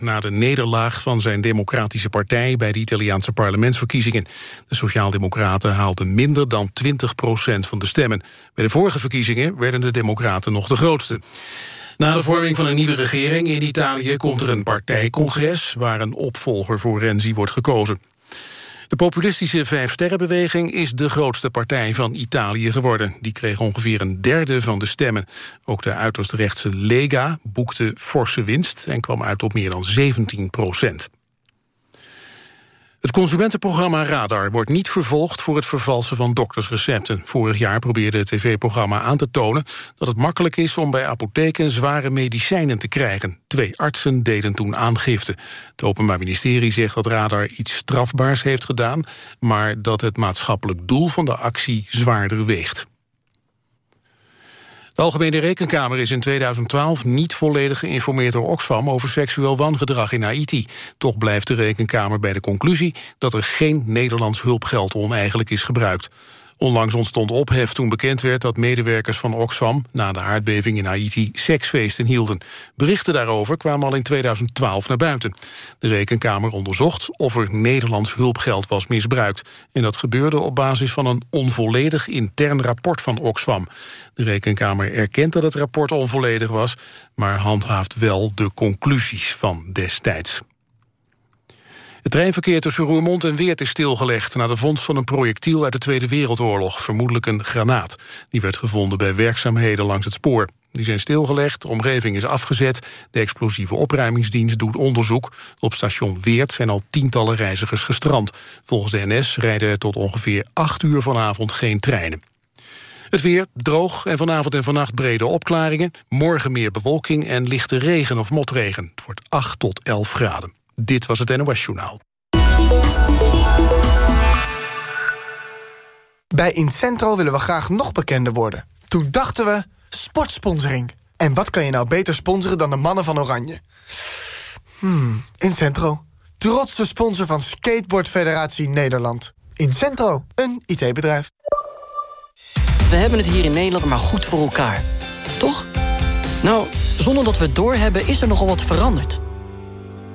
na de nederlaag van zijn democratische partij bij de Italiaanse parlementsverkiezingen. De Sociaaldemocraten haalden minder dan 20 procent van de stemmen. Bij de vorige verkiezingen werden de democraten nog de grootste. Na de vorming van een nieuwe regering in Italië komt er een partijcongres... waar een opvolger voor Renzi wordt gekozen. De populistische Vijfsterrenbeweging is de grootste partij van Italië geworden. Die kreeg ongeveer een derde van de stemmen. Ook de uiterst rechtse Lega boekte forse winst... en kwam uit op meer dan 17 procent. Het consumentenprogramma Radar wordt niet vervolgd voor het vervalsen van doktersrecepten. Vorig jaar probeerde het tv-programma aan te tonen dat het makkelijk is om bij apotheken zware medicijnen te krijgen. Twee artsen deden toen aangifte. Het Openbaar Ministerie zegt dat Radar iets strafbaars heeft gedaan, maar dat het maatschappelijk doel van de actie zwaarder weegt. De Algemene Rekenkamer is in 2012 niet volledig geïnformeerd door Oxfam over seksueel wangedrag in Haiti. Toch blijft de Rekenkamer bij de conclusie dat er geen Nederlands hulpgeld oneigenlijk is gebruikt. Onlangs ontstond ophef toen bekend werd dat medewerkers van Oxfam... na de aardbeving in Haiti seksfeesten hielden. Berichten daarover kwamen al in 2012 naar buiten. De Rekenkamer onderzocht of er Nederlands hulpgeld was misbruikt. En dat gebeurde op basis van een onvolledig intern rapport van Oxfam. De Rekenkamer erkent dat het rapport onvolledig was... maar handhaaft wel de conclusies van destijds. Het treinverkeer tussen Roermond en Weert is stilgelegd... na de vondst van een projectiel uit de Tweede Wereldoorlog, vermoedelijk een granaat. Die werd gevonden bij werkzaamheden langs het spoor. Die zijn stilgelegd, de omgeving is afgezet... de explosieve opruimingsdienst doet onderzoek. Op station Weert zijn al tientallen reizigers gestrand. Volgens de NS rijden er tot ongeveer 8 uur vanavond geen treinen. Het weer droog en vanavond en vannacht brede opklaringen. Morgen meer bewolking en lichte regen of motregen. Het wordt 8 tot 11 graden. Dit was het NOS Journaal. Bij Incentro willen we graag nog bekender worden. Toen dachten we, sportsponsoring. En wat kan je nou beter sponsoren dan de mannen van Oranje? Hmm, Incentro. Trotse sponsor van Skateboard Federatie Nederland. Incentro, een IT-bedrijf. We hebben het hier in Nederland maar goed voor elkaar. Toch? Nou, zonder dat we het doorhebben is er nogal wat veranderd.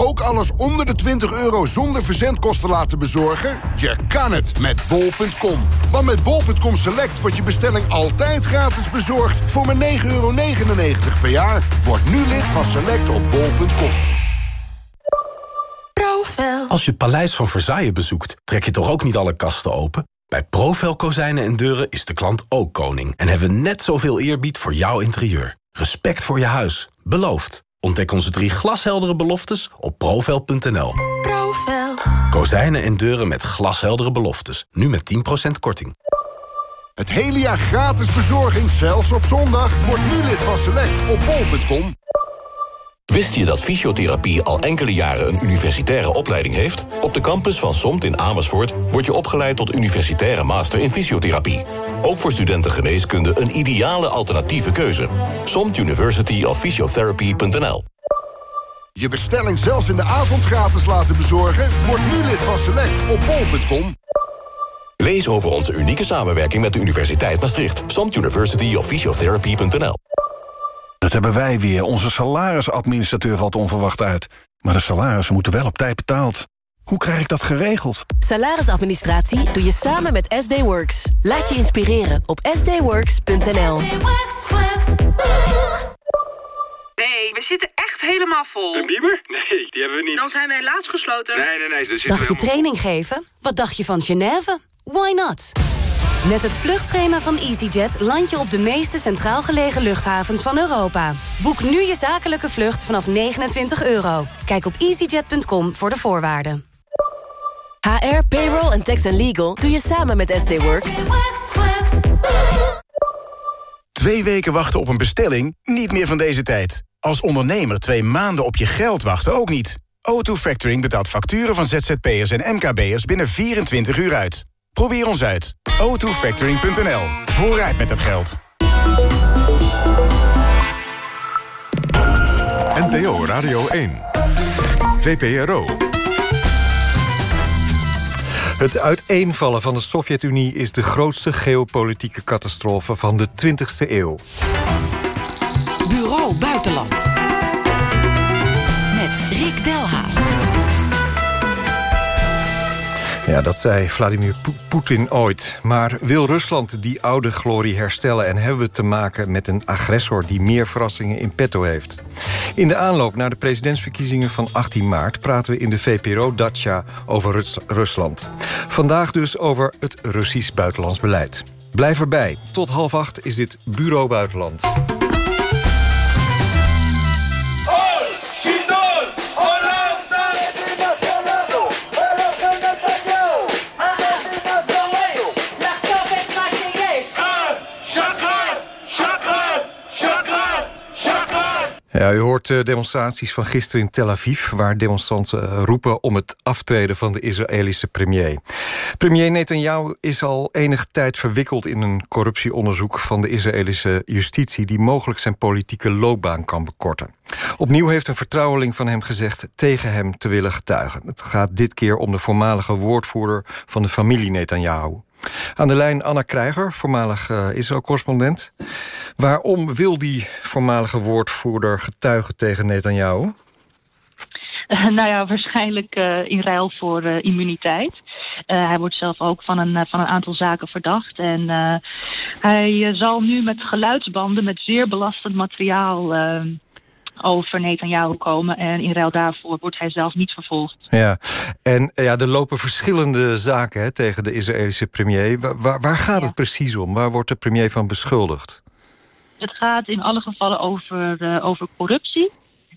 Ook alles onder de 20 euro zonder verzendkosten laten bezorgen? Je kan het met bol.com. Want met bol.com Select wordt je bestelling altijd gratis bezorgd... voor maar 9,99 euro per jaar. Word nu lid van Select op bol.com. Als je het Paleis van Versailles bezoekt, trek je toch ook niet alle kasten open? Bij Profel Kozijnen en Deuren is de klant ook koning... en hebben we net zoveel eerbied voor jouw interieur. Respect voor je huis. Beloofd. Ontdek onze drie glasheldere beloftes op profel.nl. Profel. Kozijnen en deuren met glasheldere beloftes. Nu met 10% korting. Het hele jaar gratis bezorging, zelfs op zondag. Word nu lid van Select op bol.com. Wist je dat fysiotherapie al enkele jaren een universitaire opleiding heeft? Op de campus van SOMT in Amersfoort wordt je opgeleid tot universitaire master in fysiotherapie. Ook voor studenten geneeskunde een ideale alternatieve keuze. SOMT University of Physiotherapy.nl Je bestelling zelfs in de avond gratis laten bezorgen? Word nu lid van Select op bol.com. Lees over onze unieke samenwerking met de Universiteit Maastricht. SOMT University of Physiotherapy.nl Dat hebben wij weer. Onze salarisadministrateur valt onverwacht uit. Maar de salarissen moeten wel op tijd betaald. Hoe krijg ik dat geregeld? Salarisadministratie doe je samen met SD Works. Laat je inspireren op sdworks.nl. Nee, we zitten echt helemaal vol. Een bieber? Nee, die hebben we niet. Dan zijn we helaas gesloten. Nee, nee, nee. Dus Dacht je training geven? Wat dacht je van Genève? Why not? Met het vluchtschema van EasyJet land je op de meeste centraal gelegen luchthavens van Europa. Boek nu je zakelijke vlucht vanaf 29 euro. Kijk op easyjet.com voor de voorwaarden. HR, payroll en tax and legal doe je samen met SD Works. Twee weken wachten op een bestelling? Niet meer van deze tijd. Als ondernemer twee maanden op je geld wachten ook niet. O2 Factoring betaalt facturen van ZZP'ers en MKB'ers binnen 24 uur uit. Probeer ons uit. o2factoring.nl. Vooruit met het geld. NPO Radio 1. VPRO. Het uiteenvallen van de Sovjet-Unie is de grootste geopolitieke catastrofe van de 20e eeuw. Bureau Buitenland. Met Rick Delhaas. Ja, dat zei Vladimir Poetin ooit. Maar wil Rusland die oude glorie herstellen... en hebben we te maken met een agressor die meer verrassingen in petto heeft? In de aanloop naar de presidentsverkiezingen van 18 maart... praten we in de VPRO-Dacia over Rusland. Vandaag dus over het Russisch buitenlands beleid. Blijf erbij. Tot half acht is dit Bureau Buitenland. Ja, u hoort de demonstraties van gisteren in Tel Aviv... waar demonstranten eh, roepen om het aftreden van de Israëlische premier. Premier Netanyahu is al enige tijd verwikkeld... in een corruptieonderzoek van de Israëlische justitie... die mogelijk zijn politieke loopbaan kan bekorten. Opnieuw heeft een vertrouweling van hem gezegd... tegen hem te willen getuigen. Het gaat dit keer om de voormalige woordvoerder... van de familie Netanyahu. Aan de lijn Anna Krijger, voormalig uh, Israël-correspondent. Waarom wil die voormalige woordvoerder getuigen tegen Netanyahu? Uh, nou ja, waarschijnlijk uh, in ruil voor uh, immuniteit. hij wordt zelf ook van een, van een aantal zaken verdacht. En hij zal nu met geluidsbanden, met zeer belastend materiaal over Netanyahu komen. En in ruil daarvoor wordt hij zelf niet vervolgd. Ja, en ja, er lopen verschillende zaken hè, tegen de Israëlische premier. Waar, waar gaat ja. het precies om? Waar wordt de premier van beschuldigd? Het gaat in alle gevallen over, uh, over corruptie.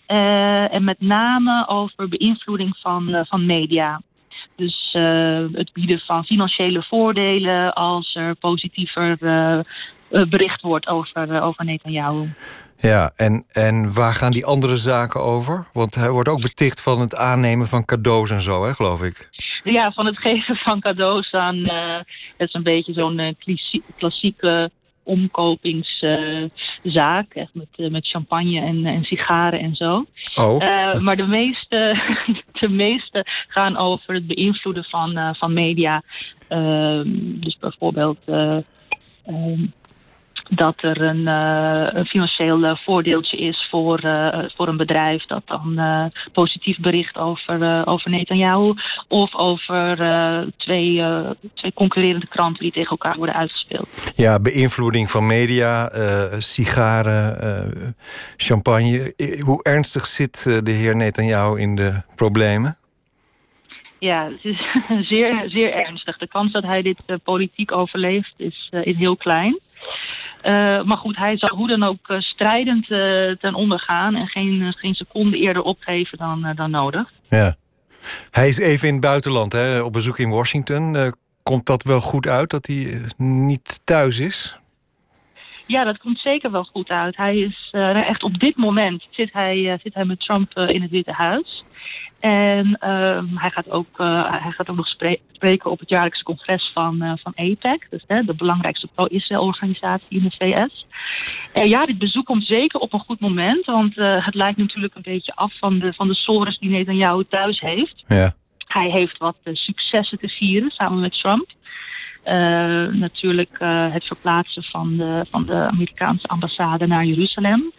Uh, en met name over beïnvloeding van, uh, van media. Dus het bieden van financiële voordelen als er positiever bericht wordt over, over Netanyahu. Ja, en, en waar gaan die andere zaken over? Want hij wordt ook beticht van het aannemen van cadeaus en zo, hè, geloof ik. Ja, van het geven van cadeaus aan... Uh, het is een beetje zo'n uh, klassieke omkopingszaak. Uh, echt met, met champagne en, en sigaren en zo. Oh. maar de meeste, de meeste gaan over het beïnvloeden van, van media. Ehm, dus bijvoorbeeld dat er een, uh, een financieel uh, voordeeltje is voor, uh, voor een bedrijf dat dan positief bericht over, over Netanyahu of over twee, twee concurrerende kranten die tegen elkaar worden uitgespeeld. Ja, beïnvloeding van media, sigaren, champagne. Hoe ernstig zit de heer Netanyahu in de problemen? Ja, het is zeer, zeer ernstig. De kans dat hij dit politiek overleeft is, is heel klein. Uh, maar goed, hij zal hoe dan ook uh, strijdend uh, ten onder gaan... en geen, geen seconde eerder opgeven dan, dan nodig. Ja. Hij is even in het buitenland, hè, op bezoek in Washington. komt dat wel goed uit, dat hij niet thuis is? Ja, dat komt zeker wel goed uit. Hij is echt op dit moment zit hij, zit hij met Trump in het Witte Huis. En uh, hij, gaat ook, uh, hij gaat ook nog spre spreken op het jaarlijkse congres van, uh, van APEC. Dus de belangrijkste pro-Israël-organisatie in de VS. En ja, dit bezoek komt zeker op een goed moment. Want het lijkt natuurlijk een beetje af van de, van de sores die Netanyahu thuis heeft. Ja. Hij heeft wat successen te vieren samen met Trump. natuurlijk het verplaatsen van de, van de Amerikaanse ambassade naar Jeruzalem.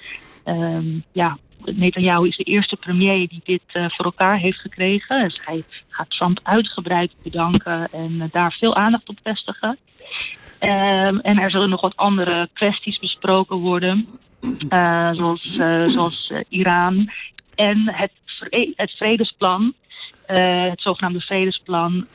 Ehm, ja, Netanyahu is de eerste premier die dit uh, voor elkaar heeft gekregen. Dus hij gaat Trump uitgebreid bedanken en uh, daar veel aandacht op vestigen. Um, en er zullen nog wat andere kwesties besproken worden. Uh, zoals, zoals Iran en het, het vredesplan. het zogenaamde vredesplan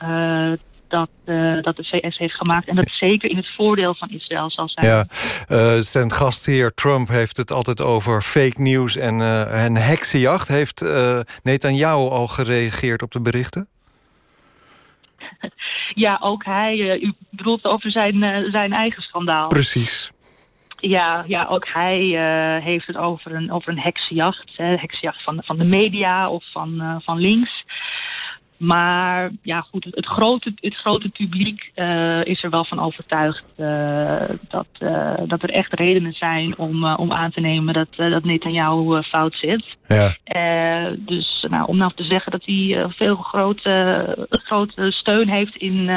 dat, uh, dat de VS heeft gemaakt. En dat zeker in het voordeel van Israël zal zijn. Ja, uh, zijn gastheer Trump heeft het altijd over fake news en uh, een heksenjacht. Heeft uh, Netanyahu al gereageerd op de berichten? Ja, ook hij. u bedoelt over zijn, zijn eigen schandaal. Precies. Ja, ja, ook hij uh, heeft het over een, over een heksenjacht. Hè, heksenjacht van, van de media of van, uh, van links. Maar ja, goed, het grote, het grote publiek uh, is er wel van overtuigd dat, dat er echt redenen zijn om, om aan te nemen dat, dat Netanyahu fout zit. Ja. dus nou, om nou te zeggen dat hij veel grote, grote steun heeft in,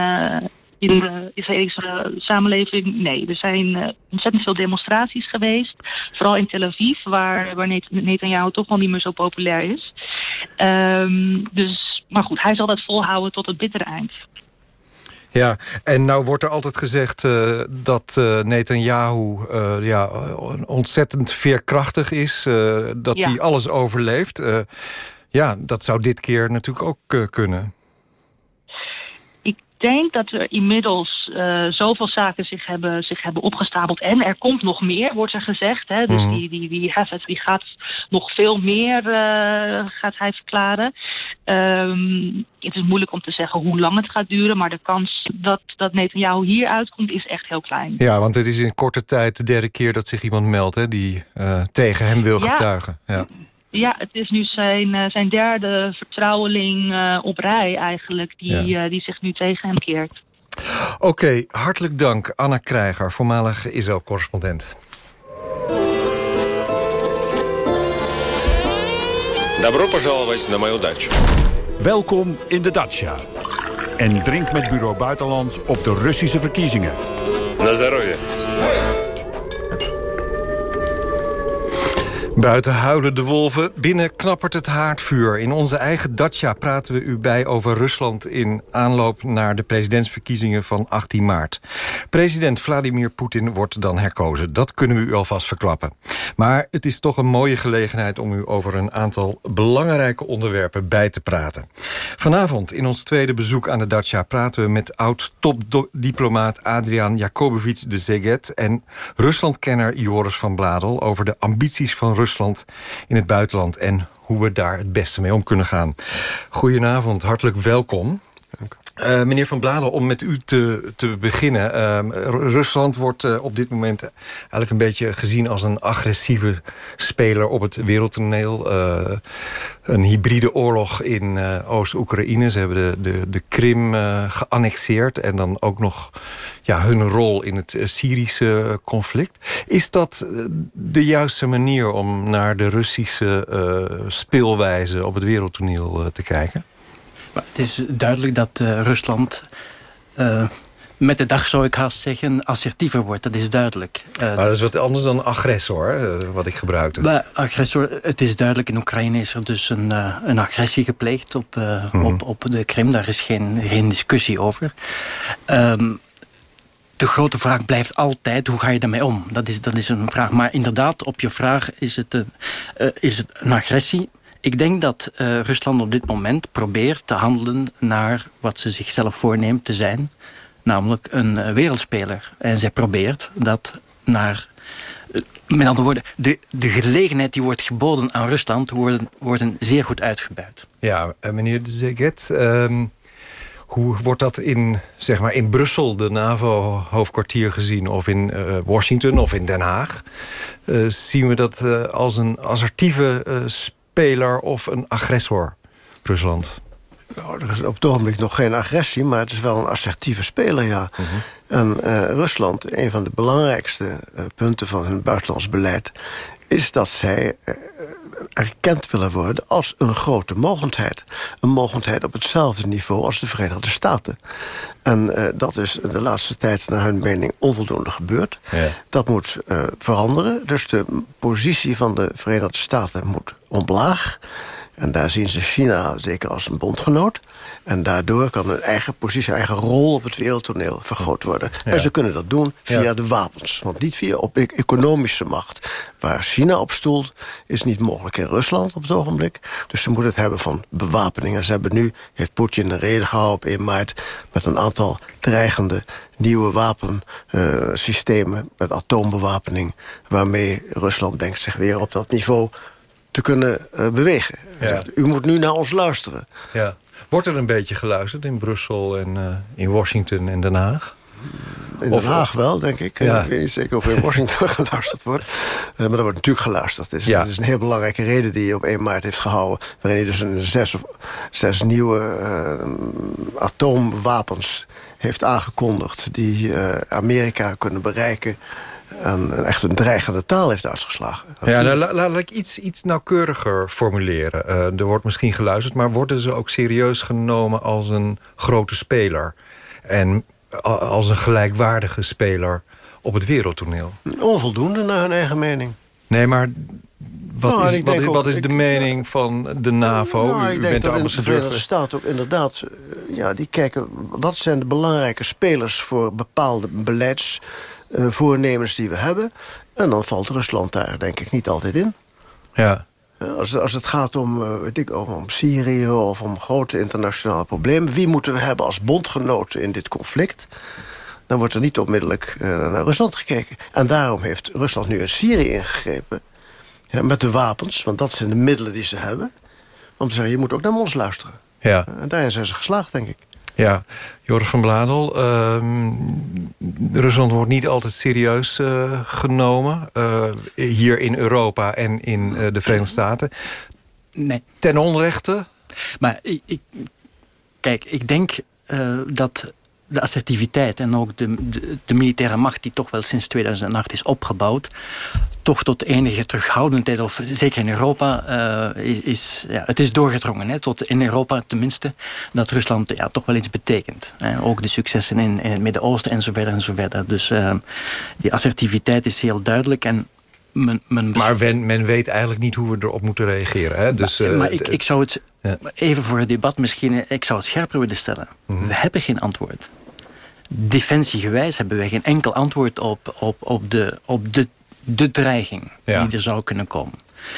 in de Israëlische samenleving, nee. Er zijn uh, ontzettend veel demonstraties geweest. Vooral in Tel Aviv, waar, waar Netanyahu toch wel niet meer zo populair is. Um, dus, maar goed, hij zal dat volhouden tot het bittere eind. Ja, en nou wordt er altijd gezegd uh, dat uh, Netanyahu uh, ja, ontzettend veerkrachtig is. dat ja. hij alles overleeft. ja, dat zou dit keer natuurlijk ook kunnen denk dat er inmiddels uh, zoveel zaken zich hebben, zich hebben opgestapeld. En er komt nog meer, wordt er gezegd. Hè? Dus mm. die, die, die, die gaat nog veel meer, uh, gaat hij verklaren. Um, het is moeilijk om te zeggen hoe lang het gaat duren. Maar de kans dat, dat Netanyahu hier uitkomt is echt heel klein. Ja, want het is in korte tijd de derde keer dat zich iemand meldt... Hè, die uh, tegen hem wil ja. getuigen. Ja. Ja, het is nu zijn, uh, zijn derde vertrouweling uh, op rij eigenlijk... Die, ja. uh, die zich nu tegen hem keert. Oké, okay, hartelijk dank. Anna Krijger, voormalig Israël-correspondent. Добро пожаловать на мою дачу. Welkom in de Dacia. En drink met Bureau Buitenland op de Russische verkiezingen. На здоровье. Buiten huilen de wolven, binnen knappert het haardvuur. In onze eigen Dacia praten we u bij over Rusland... in aanloop naar de presidentsverkiezingen van 18 maart. President Vladimir Poetin wordt dan herkozen. Dat kunnen we u alvast verklappen. Maar het is toch een mooie gelegenheid om u over een aantal belangrijke onderwerpen bij te praten. Vanavond in ons tweede bezoek aan de Dacia praten we met oud-topdiplomaat Adrian Jakobovic de Zeget... en Ruslandkenner Joris van Bladel over de ambities van Rusland In het buitenland... en hoe we daar het beste mee om kunnen gaan. Goedenavond, hartelijk welkom. Uh, meneer Van Bladel, om met u te, te beginnen. Uh, Rusland wordt uh, op dit moment eigenlijk een beetje gezien als een agressieve speler op het wereldtoneel. een hybride oorlog in Oost-Oekraïne. Ze hebben de, de, de Krim geannexeerd en dan ook nog ja, hun rol in het Syrische conflict. Is dat de juiste manier om naar de Russische speelwijze op het wereldtoneel te kijken? Het is duidelijk dat uh, Rusland uh, met de dag, zou ik haast zeggen, assertiever wordt. Dat is duidelijk. Uh, maar dat is wat anders dan agressor, wat ik gebruikte. Maar agressor, het is duidelijk, in Oekraïne is er dus een, een agressie gepleegd op, mm -hmm. op, op de Krim. Daar is geen, geen discussie over. Um, de grote vraag blijft altijd, hoe ga je daarmee om? Dat is, dat is een vraag. Maar inderdaad, op je vraag is het een, uh, is het een agressie. Ik denk dat uh, Rusland op dit moment probeert te handelen naar wat ze zichzelf voorneemt te zijn. Namelijk een uh, wereldspeler. En zij probeert dat naar... Uh, met andere woorden, de, de gelegenheid die wordt geboden aan Rusland... worden, worden zeer goed uitgebuit. Ja, meneer de Zeget... Um, hoe wordt dat in, zeg maar, in Brussel, de NAVO-hoofdkwartier gezien... of in Washington of in Den Haag? zien we dat als een assertieve speler of een agressor, Rusland? Nou, er is op het ogenblik nog geen agressie, maar het is wel een assertieve speler, ja. Uh -huh. En uh, Rusland, een van de belangrijkste uh, punten van hun buitenlands beleid... is dat zij uh, erkend willen worden als een grote mogendheid. Een mogendheid op hetzelfde niveau als de Verenigde Staten. En dat is de laatste tijd naar hun mening onvoldoende gebeurd. Ja. Dat moet veranderen. Dus de positie van de Verenigde Staten moet omlaag. En daar zien ze China zeker als een bondgenoot. En daardoor kan hun eigen positie, eigen rol op het wereldtoneel vergroot worden. Ja. En ze kunnen dat doen via ja. de wapens. Want niet via op economische macht. Waar China op stoelt, is niet mogelijk in Rusland op het ogenblik. Dus ze moeten het hebben van bewapeningen. Ze hebben nu, heeft Poetin een reden gehouden op 1 maart... met een aantal dreigende nieuwe wapensystemen... Uh, met atoombewapening, waarmee Rusland denkt zich weer op dat niveau te kunnen uh, bewegen. Ja. Zegt, u moet nu naar ons luisteren. Ja. Wordt er een beetje geluisterd in Brussel en uh, in Washington en Den Haag? In Den Haag wel, denk ik. Ja. Ik weet niet zeker of in Washington geluisterd wordt. maar er wordt natuurlijk geluisterd. Ja. het is, een heel belangrijke reden die hij op 1 maart heeft gehouden... waarin hij dus een zes, of, zes nieuwe atoomwapens heeft aangekondigd... die Amerika kunnen bereiken en echt een dreigende taal heeft uitgeslagen. Ja, nou, laat ik iets, iets nauwkeuriger formuleren. Uh, er wordt misschien geluisterd, maar worden ze ook serieus genomen als een grote speler? En als een gelijkwaardige speler op het wereldtoneel? Onvoldoende naar hun eigen mening. Nee, maar wat nou, is, wat, wat is de mening van de NAVO? Nou, U, bent de ambassadeur. De Verenigde Staten ook inderdaad... Eh, ja, die kijken wat zijn de belangrijke spelers... voor bepaalde beleids uh, voornemens die we hebben. En dan valt Rusland daar denk ik niet altijd in. Ja. Als, als het gaat om, uh, weet ik, om Syrië of om grote internationale problemen... wie moeten we hebben als bondgenoten in dit conflict... dan wordt er niet onmiddellijk naar Rusland gekeken. En daarom heeft Rusland nu in Syrië ingegrepen... Ja, met de wapens, want dat zijn de middelen die ze hebben... om te zeggen, je moet ook naar ons luisteren. Ja. En daarin zijn ze geslaagd, denk ik. Ja, Joris van Bladel. Uh, Rusland wordt niet altijd serieus uh, genomen. Uh, hier in Europa en in uh, de Verenigde Staten. Nee. Ten onrechte? Maar ik, ik kijk, ik denk dat de assertiviteit en ook de, de, de, militaire macht die toch wel sinds 2008 is opgebouwd, toch tot enige terughoudendheid, of zeker in Europa, uh, is, ja, het is doorgedrongen. Hè, tot in Europa tenminste, dat Rusland ja, toch wel iets betekent. Hè, ook de successen in, in het Midden-Oosten en zo verder en zo verder. Dus uh, die assertiviteit is heel duidelijk en men, men maar men, men, weet eigenlijk niet hoe we erop moeten reageren. Hè? Dus, maar, uh, maar ik, ik zou het, ja. even voor het debat misschien, ik zou het scherper willen stellen. Mm -hmm. We hebben geen antwoord defensiegewijs hebben wij geen enkel antwoord op, op, op, de, op de, de dreiging ja. die er zou kunnen komen.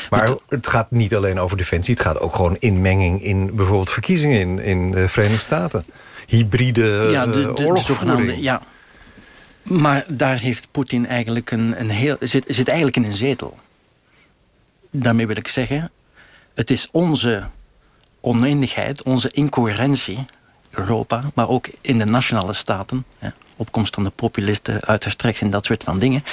Maar het, het, gaat niet alleen over defensie. Het gaat ook gewoon inmenging in bijvoorbeeld verkiezingen in, in de Verenigde Staten. Hybride ja, de, de, de zogenaamde, ja. Maar daar heeft Poetin eigenlijk een, een heel... Zit, zit eigenlijk in een zetel. Daarmee wil ik zeggen... Het is onze oneindigheid, onze incoherentie Europa, maar ook in de nationale staten. Ja, opkomst van de populisten, uiterstreks en dat soort van dingen.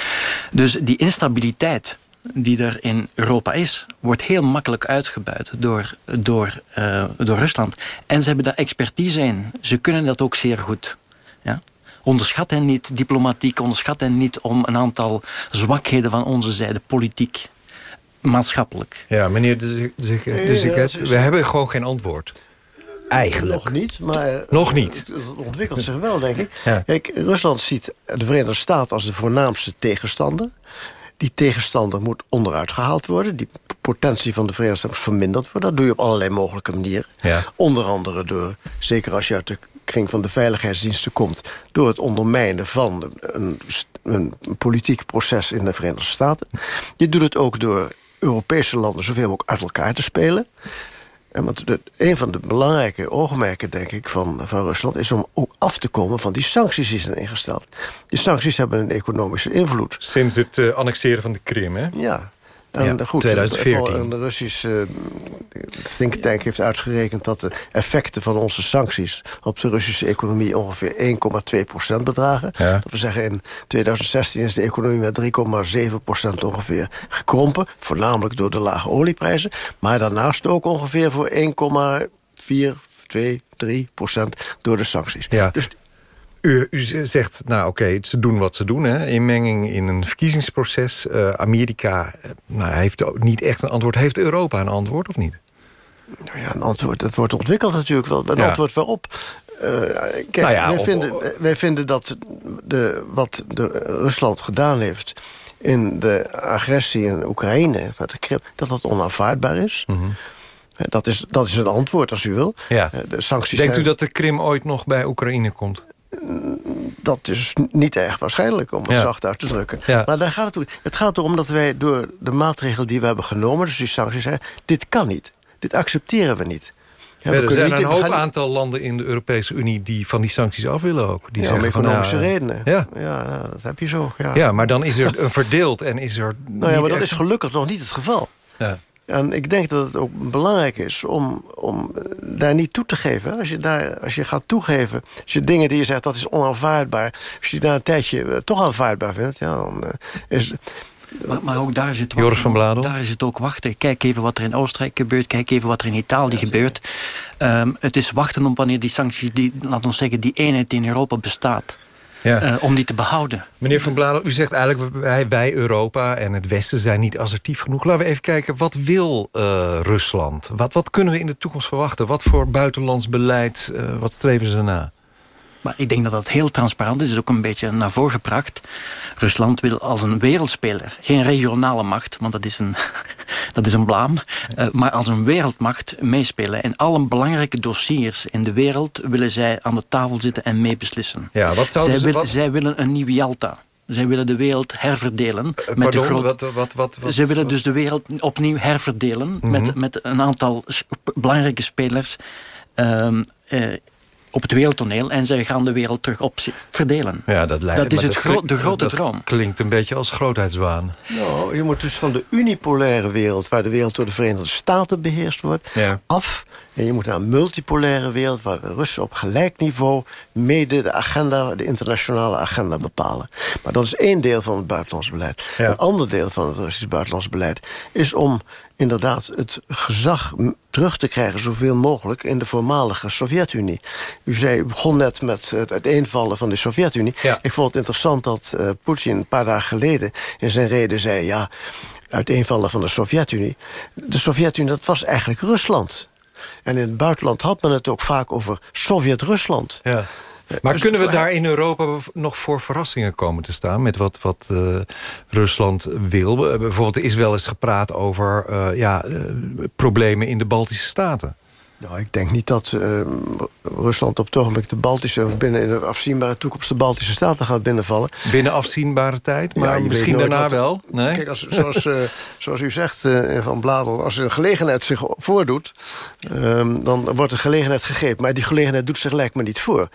Dus die instabiliteit die er in Europa is, wordt heel makkelijk uitgebuit door, door, uh, door Rusland. En ze hebben daar expertise in. Ze kunnen dat ook zeer goed. Ja? Onderschat hen niet diplomatiek, onderschat hen niet om een aantal zwakheden van onze zijde, politiek, maatschappelijk. Ja, meneer de, de, de, we hebben gewoon geen antwoord. Eigenlijk. Nog niet, maar... Nog niet. Het ontwikkelt zich wel, denk ik. Ja. Kijk, Rusland ziet de Verenigde Staten als de voornaamste tegenstander. Die tegenstander moet onderuit gehaald worden. Die potentie van de Verenigde Staten moet verminderd worden. Dat doe je op allerlei mogelijke manieren. Ja. Onder andere door, zeker als je uit de kring van de veiligheidsdiensten komt... door het ondermijnen van een, een politiek proces in de Verenigde Staten. Je doet het ook door Europese landen zoveel mogelijk uit elkaar te spelen. En want de, een van de belangrijke oogmerken, denk ik, van, van Rusland... is om ook af te komen van die sancties die zijn ingesteld. Die sancties hebben een economische invloed. Sinds het uh, annexeren van de Krim, hè? Ja. En ja, goed, 2014. De Russische uh, think tank heeft uitgerekend dat de effecten van onze sancties op de Russische economie ongeveer 1,2% bedragen. Ja. Dat we zeggen in 2016 is de economie met 3,7% ongeveer gekrompen. Voornamelijk door de lage olieprijzen. Maar daarnaast ook ongeveer voor 1,4, 2, 3% door de sancties. Ja. Dus u, u, zegt, nou oké, okay, ze doen wat ze doen. Hè? Inmenging in een verkiezingsproces. Uh, Amerika nou, heeft niet echt een antwoord. Heeft Europa een antwoord of niet? Nou ja, een antwoord, dat wordt ontwikkeld natuurlijk wel. Een ja. antwoord waarop. Uh, kijk, nou ja, wij, of, vinden, wij vinden dat de, wat de, Rusland gedaan heeft... in de agressie in Oekraïne, met de Krim, dat dat onaanvaardbaar is... Mm -hmm. Dat is, dat is een antwoord, als u wil. Ja. De sancties Denkt zijn... u dat de Krim ooit nog bij Oekraïne komt? Dat is niet erg waarschijnlijk, om het ja. zacht uit te drukken. Ja. Maar daar gaat het, het gaat erom dat wij door de maatregelen die we hebben genomen... dus die sancties, dit kan niet. Dit accepteren we niet. Ja, we er zijn niet, een hoop aantal landen in de Europese Unie... die van die sancties af willen ook. Die ja, zeggen om economische van, ja, redenen. Ja, ja nou, dat heb je zo. Ja. ja, maar dan is er een verdeeld en is er... Nou ja, maar dat echt... is gelukkig nog niet het geval. Ja. En ik denk dat het ook belangrijk is om, om daar niet toe te geven. Als je, daar, als je gaat toegeven, als je dingen die je zegt dat is onaanvaardbaar... als je daar een tijdje eh, toch aanvaardbaar vindt... Ja, dan uh, is... Maar, maar, ook daar is, het Joris van daar is het ook wachten. Kijk even wat er in Oostenrijk gebeurt. Kijk even wat er in Italië gebeurt. Um, het is wachten op wanneer die sancties, die, laat ons zeggen, die eenheid in Europa bestaat. Ja. Uh, om die te behouden. Meneer Van Bladel, u zegt eigenlijk... Wij, wij, Europa en het Westen zijn niet assertief genoeg. Laten we even kijken, wat wil uh, Rusland? Wat, wat kunnen we in de toekomst verwachten? Wat voor buitenlands beleid, uh, wat streven ze na? Maar ik denk dat dat heel transparant is. is ook een beetje naar voren gebracht. Rusland wil als een wereldspeler, geen regionale macht... want dat is een, dat is een blaam... Uh, maar als een wereldmacht meespelen. En alle belangrijke dossiers in de wereld... willen zij aan de tafel zitten en meebeslissen. Ja, wat zij, ze, wil, wat... zij willen een nieuw Yalta. Zij willen de wereld herverdelen. Uh, met pardon, de groot... wat, wat, wat, Ze willen dus de wereld opnieuw herverdelen... Mm -hmm. met, met een aantal belangrijke spelers... Uh, op het wereldtoneel en zij gaan de wereld terug op verdelen. Ja, dat, lijkt, dat is het dat gro de grote dat droom. klinkt een beetje als grootheidswaan. Nou, je moet dus van de unipolaire wereld... waar de wereld door de Verenigde Staten beheerst wordt... Ja. af en je moet naar een multipolaire wereld... waar de Russen op gelijk niveau mede de agenda, de internationale agenda bepalen. Maar dat is één deel van het buitenlands beleid. Ja. Een ander deel van het Russisch buitenlands beleid... is om inderdaad het gezag terug te krijgen... zoveel mogelijk in de voormalige Sovjet-Unie. U zei, u begon net met het uiteenvallen van de Sovjet-Unie. Ja. Ik vond het interessant dat uh, Poetin een paar dagen geleden... in zijn reden zei, ja, uiteenvallen van de Sovjet-Unie. De Sovjet-Unie, dat was eigenlijk Rusland. En in het buitenland had men het ook vaak over Sovjet-Rusland. Ja. Maar dus kunnen we daar in Europa nog voor verrassingen komen te staan... met wat, wat uh, Rusland wil? Bijvoorbeeld er is wel eens gepraat over uh, ja, uh, problemen in de Baltische Staten. Nou, ik denk niet dat uh, Rusland op het ogenblik de Baltische... binnen in de afzienbare toekomst de Baltische Staten gaat binnenvallen. Binnen afzienbare tijd? Maar ja, misschien daarna wat, wel? Nee? Kijk, als, zoals, uh, zoals u zegt, uh, Van Bladel... als er een gelegenheid zich voordoet... Um, dan wordt de gelegenheid gegrepen. Maar die gelegenheid doet zich lijkt me niet voor.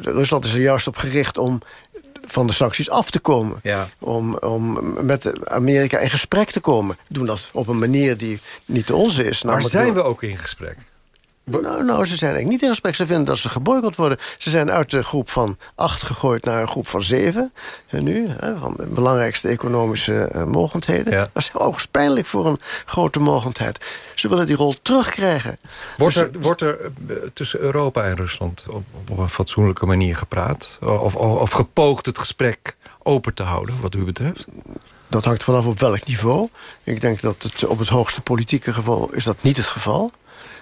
Rusland is er juist op gericht om van de sancties af te komen. Ja. Om, om met Amerika in gesprek te komen. Doen dat op een manier die niet de onze is. Maar zijn we ook in gesprek? Nou, nou, ze zijn eigenlijk niet in gesprek. Ze vinden dat ze geboycott worden. Ze zijn uit de groep van acht gegooid naar een groep van zeven. En nu, hè, van de belangrijkste economische uh, mogendheden. Ja. Dat is hoogst pijnlijk voor een grote mogendheid. Ze willen die rol terugkrijgen. Wordt er, dus, wordt er uh, tussen Europa en Rusland op, op, een fatsoenlijke manier gepraat? Of, of, of gepoogd het gesprek open te houden, wat u betreft? Dat hangt vanaf op welk niveau. Ik denk dat het op het hoogste politieke geval is dat niet het geval.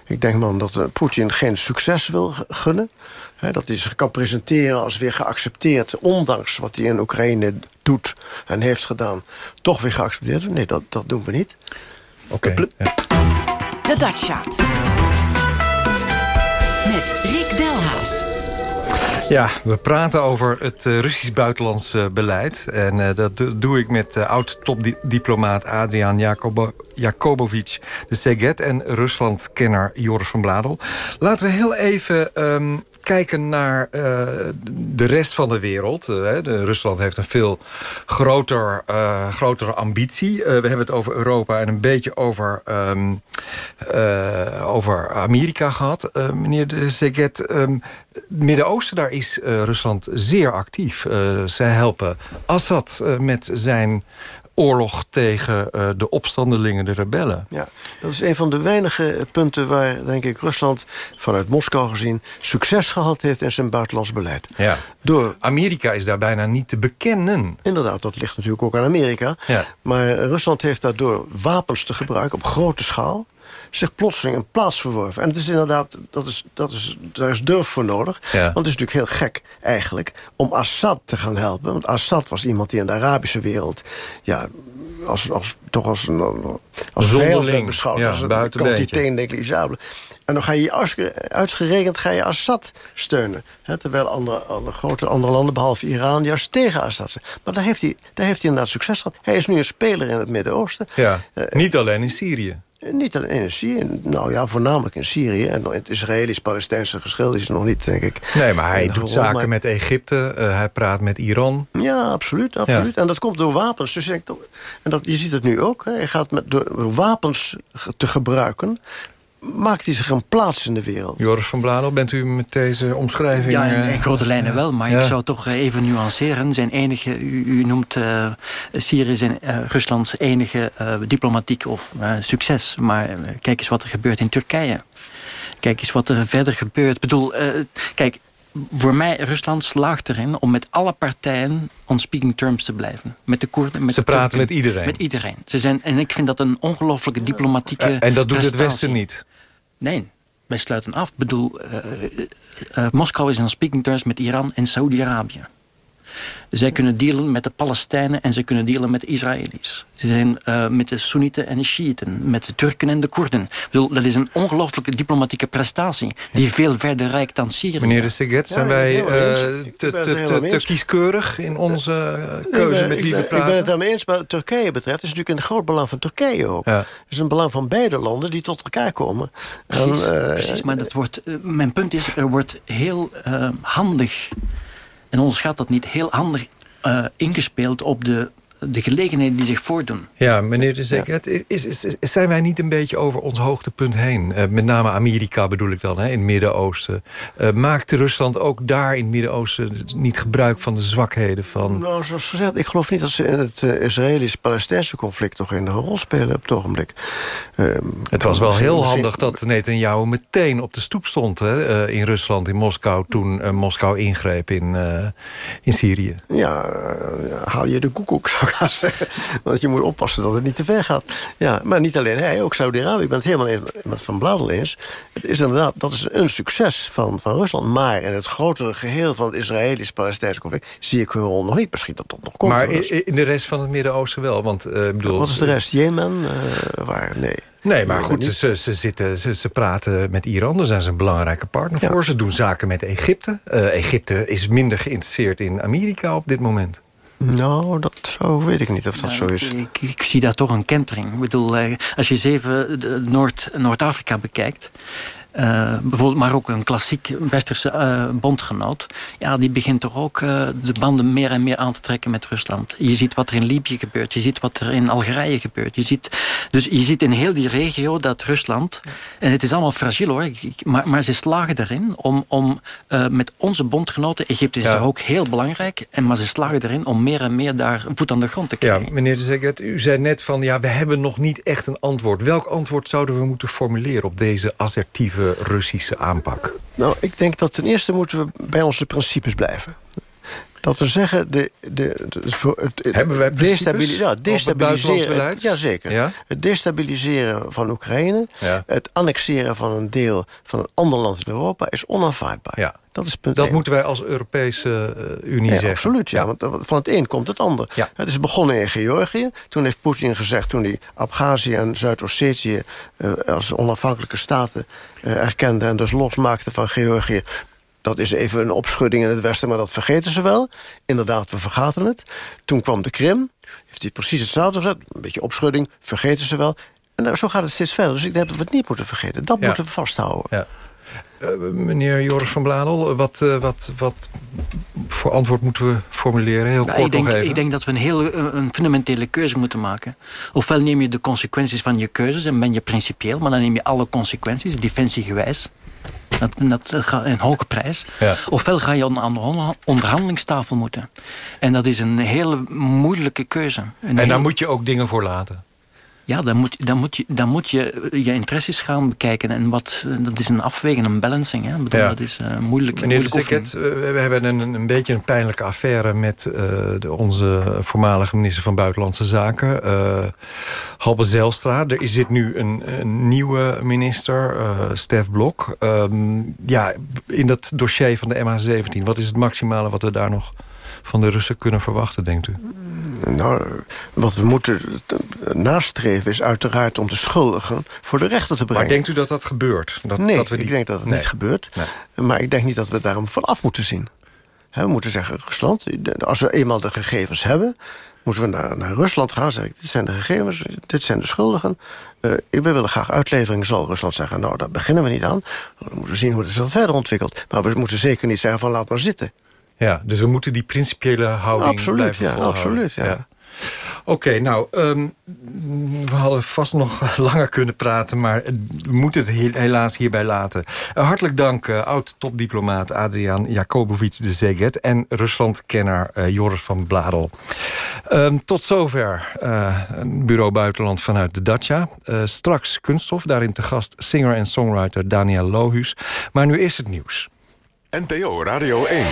Ik denk man dat uh, Poetin geen succes wil gunnen. He, dat hij zich kan presenteren als weer geaccepteerd... ondanks wat hij in Oekraïne doet en heeft gedaan... toch weer geaccepteerd. Nee, dat, dat doen we niet. Oké. Okay, ja. De Dutch Shot. Met Rick Delhaas. Ja, we praten over het uh, Russisch buitenlands uh, beleid. En uh, dat doe ik met oud-topdiplomaat Adriaan Jacobo Jakobovic de Seget... en Rusland-kenner Joris van Bladel. Laten we heel even um, kijken naar de rest van de wereld. de, Rusland heeft een veel groter, grotere ambitie. we hebben het over Europa en een beetje over, um, over Amerika gehad. meneer de Seget, um, Midden-Oosten, daar is Rusland zeer actief. Zij helpen Assad met zijn oorlog tegen de opstandelingen, de rebellen. Ja, dat is een van de weinige punten waar, denk ik, Rusland vanuit Moskou gezien succes gehad heeft in zijn buitenlands beleid. Ja. Door... Amerika is daar bijna niet te bekennen. Inderdaad, dat ligt natuurlijk ook aan Amerika. Ja. Maar Rusland heeft daardoor wapens te gebruiken op grote schaal zich plotseling een plaats verworven. En het is inderdaad, dat is, dat is, daar is durf voor nodig. Ja. Want het is natuurlijk heel gek eigenlijk om Assad te gaan helpen. Want Assad was iemand die in de Arabische wereld... ja, als, als, toch als een als zonderling beschouwd. Ja, als een quantité negligible. En dan ga je uitgerekend ga je Assad steunen. Terwijl andere, andere grote andere landen, behalve Iran, juist tegen Assad zijn. Maar daar heeft, hij, daar heeft hij inderdaad succes gehad. Hij is nu een speler in het Midden-Oosten. Ja, uh, niet alleen in Syrië. Niet alleen in Syrië, nou ja, voornamelijk in Syrië. En het Israëlisch-Palestijnse geschil is er nog niet, denk ik. Nee, maar hij doet zaken maar- met Egypte, eh, hij praat met Iran. Ja, absoluut. absoluut. En dat komt door wapens. Dus ik, en dat, je ziet het nu ook. Hè. Hij gaat met, door wapens te gebruiken... maakt hij zich een plaats in de wereld. Joris van Bladel, bent u met deze omschrijving... Ja, in, eh, in grote lijnen wel, maar Ja. ik zou toch even nuanceren. Zijn enige, u, u noemt eh, Syrië zijn eh, Ruslands enige eh, diplomatiek of eh, succes. Maar kijk eens wat er gebeurt in Turkije. Kijk eens wat er verder gebeurt. Ik bedoel, eh, kijk, voor mij, Rusland slaagt erin om met alle partijen on speaking terms te blijven. Met de Koerden, met Ze de praten Turken, met iedereen. Met iedereen. Ze zijn, en ik vind dat een ongelooflijke diplomatieke Eh, en dat doet het. Westen niet. Nee, wij sluiten af. Ik bedoel, eh, eh, Moskou is on speaking terms met Iran en Saudi-Arabië. Zij kunnen dealen met de Palestijnen en ze kunnen dealen met de Israëli's. Ze zijn eh, met de Soenieten en de Shiiten, met de Turken en de Koerden. Ik bedoel, dat is een ongelooflijke diplomatieke prestatie... die veel verder reikt dan Syrië. Meneer de Siget, zijn Ja, wij helemaal eh, te, te, helemaal te, kieskeurig in onze eh, keuze ben- met ik wie ben- we praten? Ik ben het daarmee eens, wat Turkije betreft... is natuurlijk een groot belang van Turkije ook. Ja. Het is een belang van beide landen die tot elkaar komen. Precies, En, eh, precies maar dat wordt, mijn punt is, er wordt heel handig... en onderschat dat niet, heel handig eh, ingespeeld op de, de gelegenheden die zich voordoen. Ja, meneer de Siget, is, is, is- zijn wij niet een beetje over ons hoogtepunt heen? Eh, met name Amerika bedoel ik dan, hè, in het Midden-Oosten. Eh, maakt Rusland ook daar in het Midden-Oosten niet gebruik van de zwakheden van... Nou, zoals gezegd, ik geloof niet dat ze in het eh, Israëlisch-Palestijnse conflict nog een rol spelen op het ogenblik. Ehm, Het was wel heel handig dat Netanyahu meteen op de stoep stond hè, eh, in Rusland, in Moskou... toen eh, Moskou ingreep in, eh, in Syrië. Ja, haal je de koekoek, zou ik gaan zeggen. Want je moet oppassen dat het niet te ver gaat. Ja, maar niet alleen hij, ook Saudi-Arabië. Ik ben het helemaal eens met Van Bladel eens. Het is inderdaad, dat is een succes van, van Rusland. Maar in het grotere geheel van het Israëlisch-Palestijnse conflict... zie ik hun rol nog niet. Misschien dat dat nog komt. Maar in, in de rest van het Midden-Oosten wel, want eh, bedoel... Wat is de rest? Jemen? eh, waar? Nee. Nee, maar goed, ze, ze, zitten, ze, ze praten met Iran. Daar zijn ze een belangrijke partner voor. Ze doen zaken met Egypte. Eh, Egypte is minder geïnteresseerd in Amerika op dit moment. Nou, dat zo weet ik niet of dat zo is. Ik, ik zie daar toch een kentering. Ik bedoel, eh, als je eens even Noord- Noord-Afrika bekijkt... eh, bijvoorbeeld Marokko, een klassiek westerse eh, bondgenoot... ja, die begint toch ook eh, de banden meer en meer aan te trekken met Rusland. Je ziet wat er in Libië gebeurt. Je ziet wat er in Algerije gebeurt. Je ziet, dus je ziet in heel die regio dat Rusland... en het is allemaal fragiel hoor... maar, maar ze slagen erin om, om met onze bondgenoten... Egypte is Ja. er ook heel belangrijk... En, maar ze slagen erin om meer en meer daar voet aan de grond te krijgen. Ja, meneer de Zeker, u zei net van... ja, we hebben nog niet echt een antwoord. Welk antwoord zouden we moeten formuleren... op deze assertieve Russische aanpak? Nou, ik denk dat ten eerste moeten we bij onze principes blijven. Dat we zeggen, de, de, de, Hebben wij ja, op het destabiliseren. beleid? Ja? Het destabiliseren van Oekraïne, Ja. het annexeren van een deel van een ander land in Europa is onaanvaardbaar. Ja. Dat is punt Dat één. moeten wij als Europese eh, Unie zeggen. absoluut, ja. Want van het een komt het ander. Ja. Het is begonnen in Georgië. Toen heeft Poetin gezegd, toen hij Abhazie en Zuid-Ossetië... eh, als onafhankelijke staten eh, erkende... en dus losmaakte van Georgië... Dat is even een opschudding in het Westen, maar dat vergeten ze wel. Inderdaad, we vergaten het. Toen kwam de Krim. Heeft hij precies hetzelfde gezegd. Een beetje opschudding, vergeten ze wel. En zo gaat het steeds verder. Dus ik denk dat we het niet moeten vergeten. Dat Ja. moeten we vasthouden. Ja. Eh, meneer Joris van Bladel, wat, eh, wat, wat voor antwoord moeten we formuleren? Heel Nou, kort ik, denk, nog even. ik denk dat we een heel eh, een fundamentele keuze moeten maken. Ofwel neem je de consequenties van je keuzes en ben je principieel... maar dan neem je alle consequenties, defensiegewijs. Dat, dat gaat een hoge prijs. Ja. Ofwel ga je aan de onder- onderhandelingstafel moeten. En dat is een hele moeilijke keuze. Een En heel- daar moet je ook dingen voor laten. Ja, dan moet, dan, moet je, dan moet je je interesses gaan bekijken. En wat, dat is een afweging, een balancing. Hè? Ik bedoel, Ja. Dat is eh, moeilijk. Meneer eh, we hebben een, een beetje een pijnlijke affaire... met eh, de, onze voormalige minister van Buitenlandse Zaken, eh Halbe Zijlstra. Er zit nu een, een nieuwe minister, eh Stef Blok. Ehm, ja, in dat dossier van de MH17, wat is het maximale... wat we daar nog van de Russen kunnen verwachten, denkt u? Nou, wat we moeten nastreven is uiteraard om de schuldigen voor de rechter te brengen. Maar denkt u dat dat gebeurt? Dat, nee, dat we die- ik denk dat het Nee. niet gebeurt. Maar ik denk niet dat we daarom van af moeten zien. Hè, we moeten zeggen, Rusland, als we eenmaal de gegevens hebben... moeten we naar, naar Rusland gaan. Zeg ik, dit zijn de gegevens, dit zijn de schuldigen. Uh, we willen graag uitlevering. Zal Rusland zeggen, nou, daar beginnen we niet aan. We moeten zien hoe het zich verder ontwikkelt. Maar we moeten zeker niet zeggen van, laat maar zitten. Ja, dus we moeten die principiële houding absoluut, blijven ja, volhouden. Absoluut, ja. ja. Oké, nou, um, we hadden vast nog langer kunnen praten... maar we moeten het helaas hierbij laten. Uh, hartelijk dank, uh, oud-topdiplomaat Adriaan Jakobovic de Zeget... en Rusland-kenner uh, Joris van Bladel. Um, tot zover Bureau Buitenland vanuit de Dacia. straks kunststof, daarin te gast singer en songwriter Daniel Lohuus. Maar nu is het nieuws. NPO Radio 1.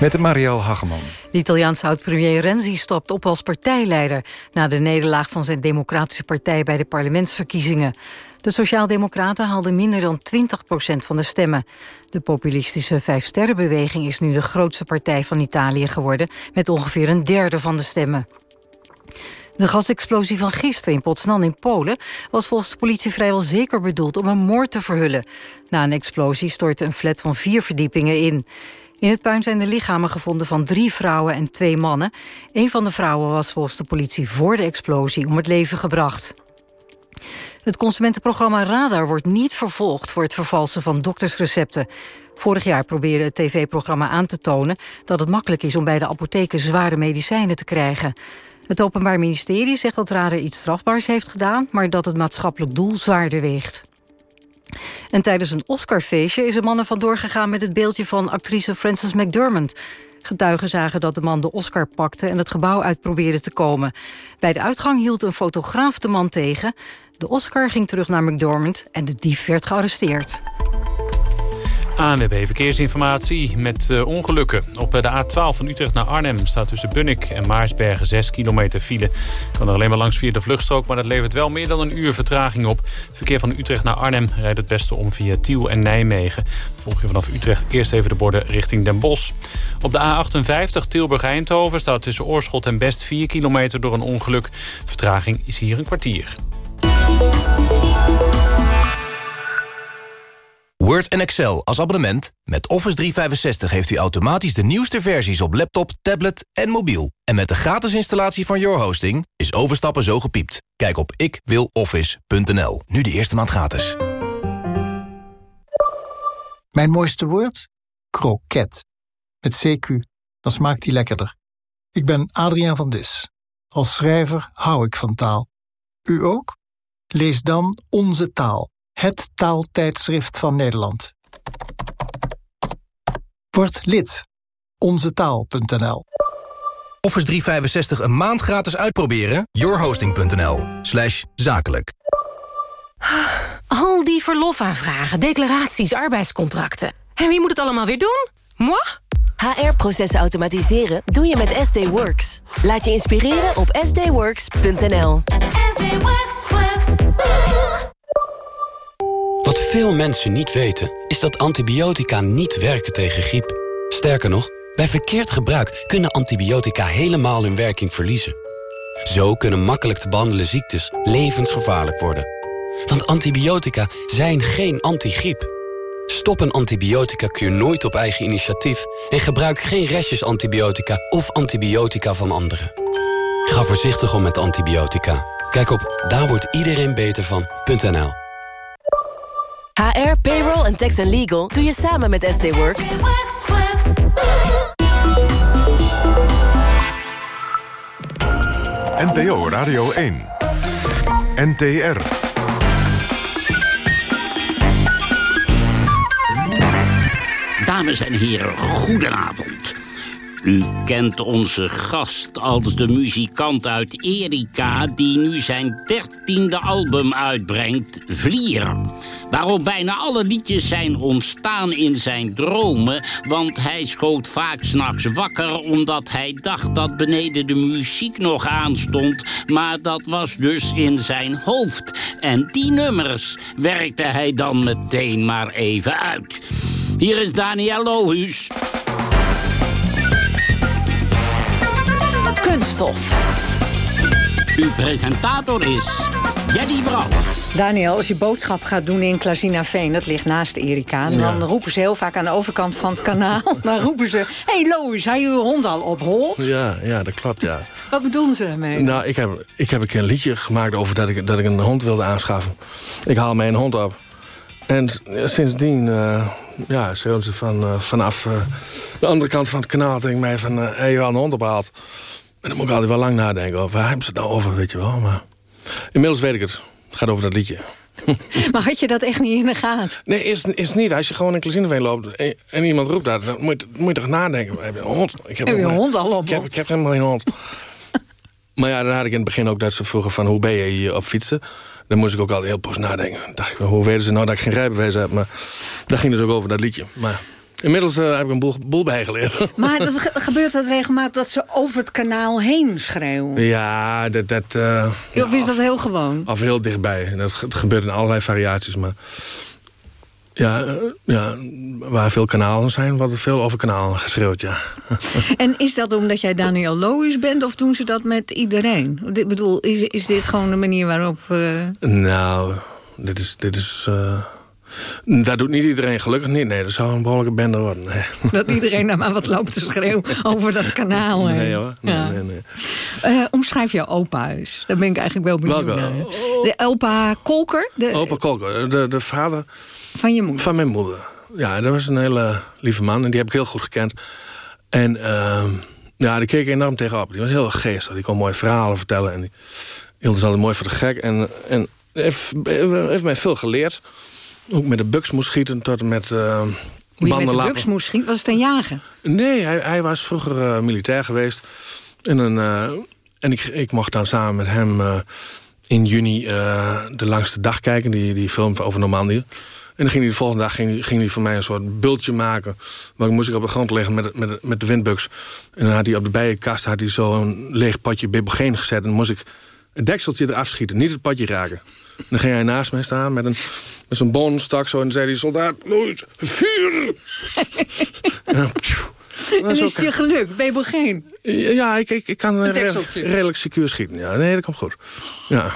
Met de Marielle Hageman. De Italiaanse oud-premier Renzi stapt op als partijleider... na de nederlaag van zijn democratische partij bij de parlementsverkiezingen. De Sociaaldemocraten haalden minder dan 20% van de stemmen. De populistische Vijfsterrenbeweging is nu de grootste partij van Italië geworden... met ongeveer een derde van de stemmen. De gasexplosie van gisteren in Potsdam in Polen... was volgens de politie vrijwel zeker bedoeld om een moord te verhullen. Na een explosie stortte een flat van vier verdiepingen in. In het puin zijn de lichamen gevonden van drie vrouwen en twee mannen. Een van de vrouwen was volgens de politie voor de explosie om het leven gebracht. Het consumentenprogramma Radar wordt niet vervolgd... voor het vervalsen van doktersrecepten. Vorig jaar probeerde het tv-programma aan te tonen... dat het makkelijk is om bij de apotheken zware medicijnen te krijgen. Het Openbaar Ministerie zegt dat Radar iets strafbaars heeft gedaan... maar dat het maatschappelijk doel zwaarder weegt. En tijdens een Oscarfeestje is een man er vandoor gegaan... met het beeldje van actrice Frances McDermott. Getuigen zagen dat de man de Oscar pakte... en het gebouw uit probeerde te komen. Bij de uitgang hield een fotograaf de man tegen. De Oscar ging terug naar McDermott en de dief werd gearresteerd. ANWB Verkeersinformatie met uh, ongelukken. Op de A12 van Utrecht naar Arnhem staat tussen Bunnik en Maarsbergen 6 kilometer file. Kan er alleen maar langs via de vluchtstrook, maar dat levert wel meer dan een uur vertraging op. Het verkeer van Utrecht naar Arnhem rijdt het beste om via Tiel en Nijmegen. Volg je vanaf Utrecht eerst even de borden richting Den Bosch. Op de A58 Tilburg-Eindhoven staat tussen Oorschot en Best 4 kilometer door een ongeluk. Vertraging is hier een kwartier. Word en Excel als abonnement. Met Office 365 heeft u automatisch de nieuwste versies op laptop, tablet en mobiel. En met de gratis installatie van Your Hosting is overstappen zo gepiept. Kijk op ikwiloffice.nl. Nu de eerste maand gratis. Mijn mooiste woord? Kroket. Met CQ. Dan smaakt die lekkerder. Ik ben Adriaan van Dis. Als schrijver hou ik van taal. U ook? Lees dan Onze Taal het taaltijdschrift van Nederland. Word lid. Onzetaal.nl Office 365 een maand gratis uitproberen? yourhosting.nl slash zakelijk. Al die verlofaanvragen, declaraties, arbeidscontracten. En wie moet het allemaal weer doen? Moi? HR-processen automatiseren doe je met SD Works. Laat je inspireren op sdworks.nl. SD Works, works. Veel mensen niet weten, is dat antibiotica niet werken tegen griep. Sterker nog, bij verkeerd gebruik kunnen antibiotica helemaal hun werking verliezen. Zo kunnen makkelijk te behandelen ziektes levensgevaarlijk worden. Want antibiotica zijn geen antigriep. Stop een antibiotica-kuur nooit op eigen initiatief... en gebruik geen restjes antibiotica of antibiotica van anderen. Ga voorzichtig om met antibiotica. Kijk op daar wordt iedereen beter van.nl. HR, payroll en tax and legal doe je samen met SD Works. NPO Radio 1. NTR. Dames en heren, goedenavond. U kent onze gast als de muzikant uit Erika... die nu zijn dertiende album uitbrengt, Vlier. Waarop bijna alle liedjes zijn ontstaan in zijn dromen... want hij schoot vaak s'nachts wakker omdat hij dacht... dat beneden de muziek nog aanstond... maar dat was dus in zijn hoofd. En die nummers werkte hij dan meteen maar even uit. Hier is Daniel Lohuus... Uw presentator is Jenny Brouwer. Daniel, als je boodschap gaat doen in Klazinaveen... dat ligt naast Erika... en dan roepen ze heel vaak aan de overkant van het kanaal... dan roepen ze, hé hey Lois, hij je uw hond al opgehold? Ja, ja, dat klopt, ja. Wat bedoelen ze daarmee? Nou, ik heb, ik heb een keer een liedje gemaakt over dat ik, dat ik een hond wilde aanschaffen. Ik haal mijn hond op. En sindsdien, uh, ja, schreeuwen ze van, uh, vanaf uh, de andere kant van het kanaal tegen mij van... hé, hey, je wel een hond opgehaald. En dan moet ik altijd wel lang nadenken over, waar hebben ze het nou over, weet je wel. Maar inmiddels weet ik het. Het gaat over dat liedje. Maar had je dat echt niet in de gaten? Nee, is, is niet. Als je gewoon in Klezineveen loopt en, en, iemand roept dat... dan moet je, moet je toch nadenken. Heb je een hond? Ik heb, heb je een hond al op? Ik heb, ik heb helemaal geen hond. maar ja, dan had ik in het begin ook dat ze vroegen van... hoe ben je hier op fietsen? Dan moest ik ook altijd heel poos nadenken. Dan dacht ik, hoe weten ze nou dat ik geen rijbewijs heb? Maar daar ging dus ook over dat liedje. Maar Inmiddels uh, heb ik een boel, boel bijgeleerd. Maar dat ge gebeurt dat regelmatig dat ze over het kanaal heen schreeuwen? Ja, dat... dat uh, of is dat heel gewoon? Of heel dichtbij. Dat gebeurt in allerlei variaties. Maar ja, uh, ja, waar veel kanalen zijn, wordt er veel over kanalen geschreeuwd, ja. En is dat omdat jij Daniel Lois bent, of doen ze dat met iedereen? Ik bedoel, is, is dit gewoon de manier waarop... Nou, dit is... Dit is dat doet niet iedereen, gelukkig niet. Nee, dat zou een behoorlijke bende worden. Nee. Dat iedereen daar maar wat loopt te schreeuwen over dat kanaal. Hè? Nee hoor, nee, ja. nee, nee. Uh, omschrijf jouw opa eens. Daar ben ik eigenlijk wel benieuwd Welke? naar. De opa Kolker? De... Opa Kolker, de, de vader... Van je moeder? Van mijn moeder. Ja, dat was een hele lieve man en die heb ik heel goed gekend. En uh, ja, die keek enorm tegenop. Die was heel geestig. Die kon mooie verhalen vertellen. En die hield ons altijd mooi voor de gek. En, en heeft, heeft mij veel geleerd ook met de buks moest schieten tot en met uh, Hoe je met de buks moest schieten? Was het een jager? Nee, hij, hij was vroeger uh, militair geweest. En, een, uh, en ik, ik mocht dan samen met hem in juni de langste dag kijken. Die, die film over Normandië. En dan ging hij de volgende dag ging, ging hij voor mij een soort bultje maken. Maar moest ik op de grond liggen met, met, met de windbuks. En dan had hij op de bijenkast had hij zo een leeg potje bibelgeen gezet. En dan moest ik het dekseltje eraf schieten, niet het potje raken. En dan ging hij naast mij staan met, een, met zo'n bonenstak zo... en dan zei hij, soldaat, Lois, vuur! en, en is het je geluk? Ben je geen? Ja, ik, ik, ik kan re redelijk secuur schieten. Ja, nee, dat komt goed. Ja.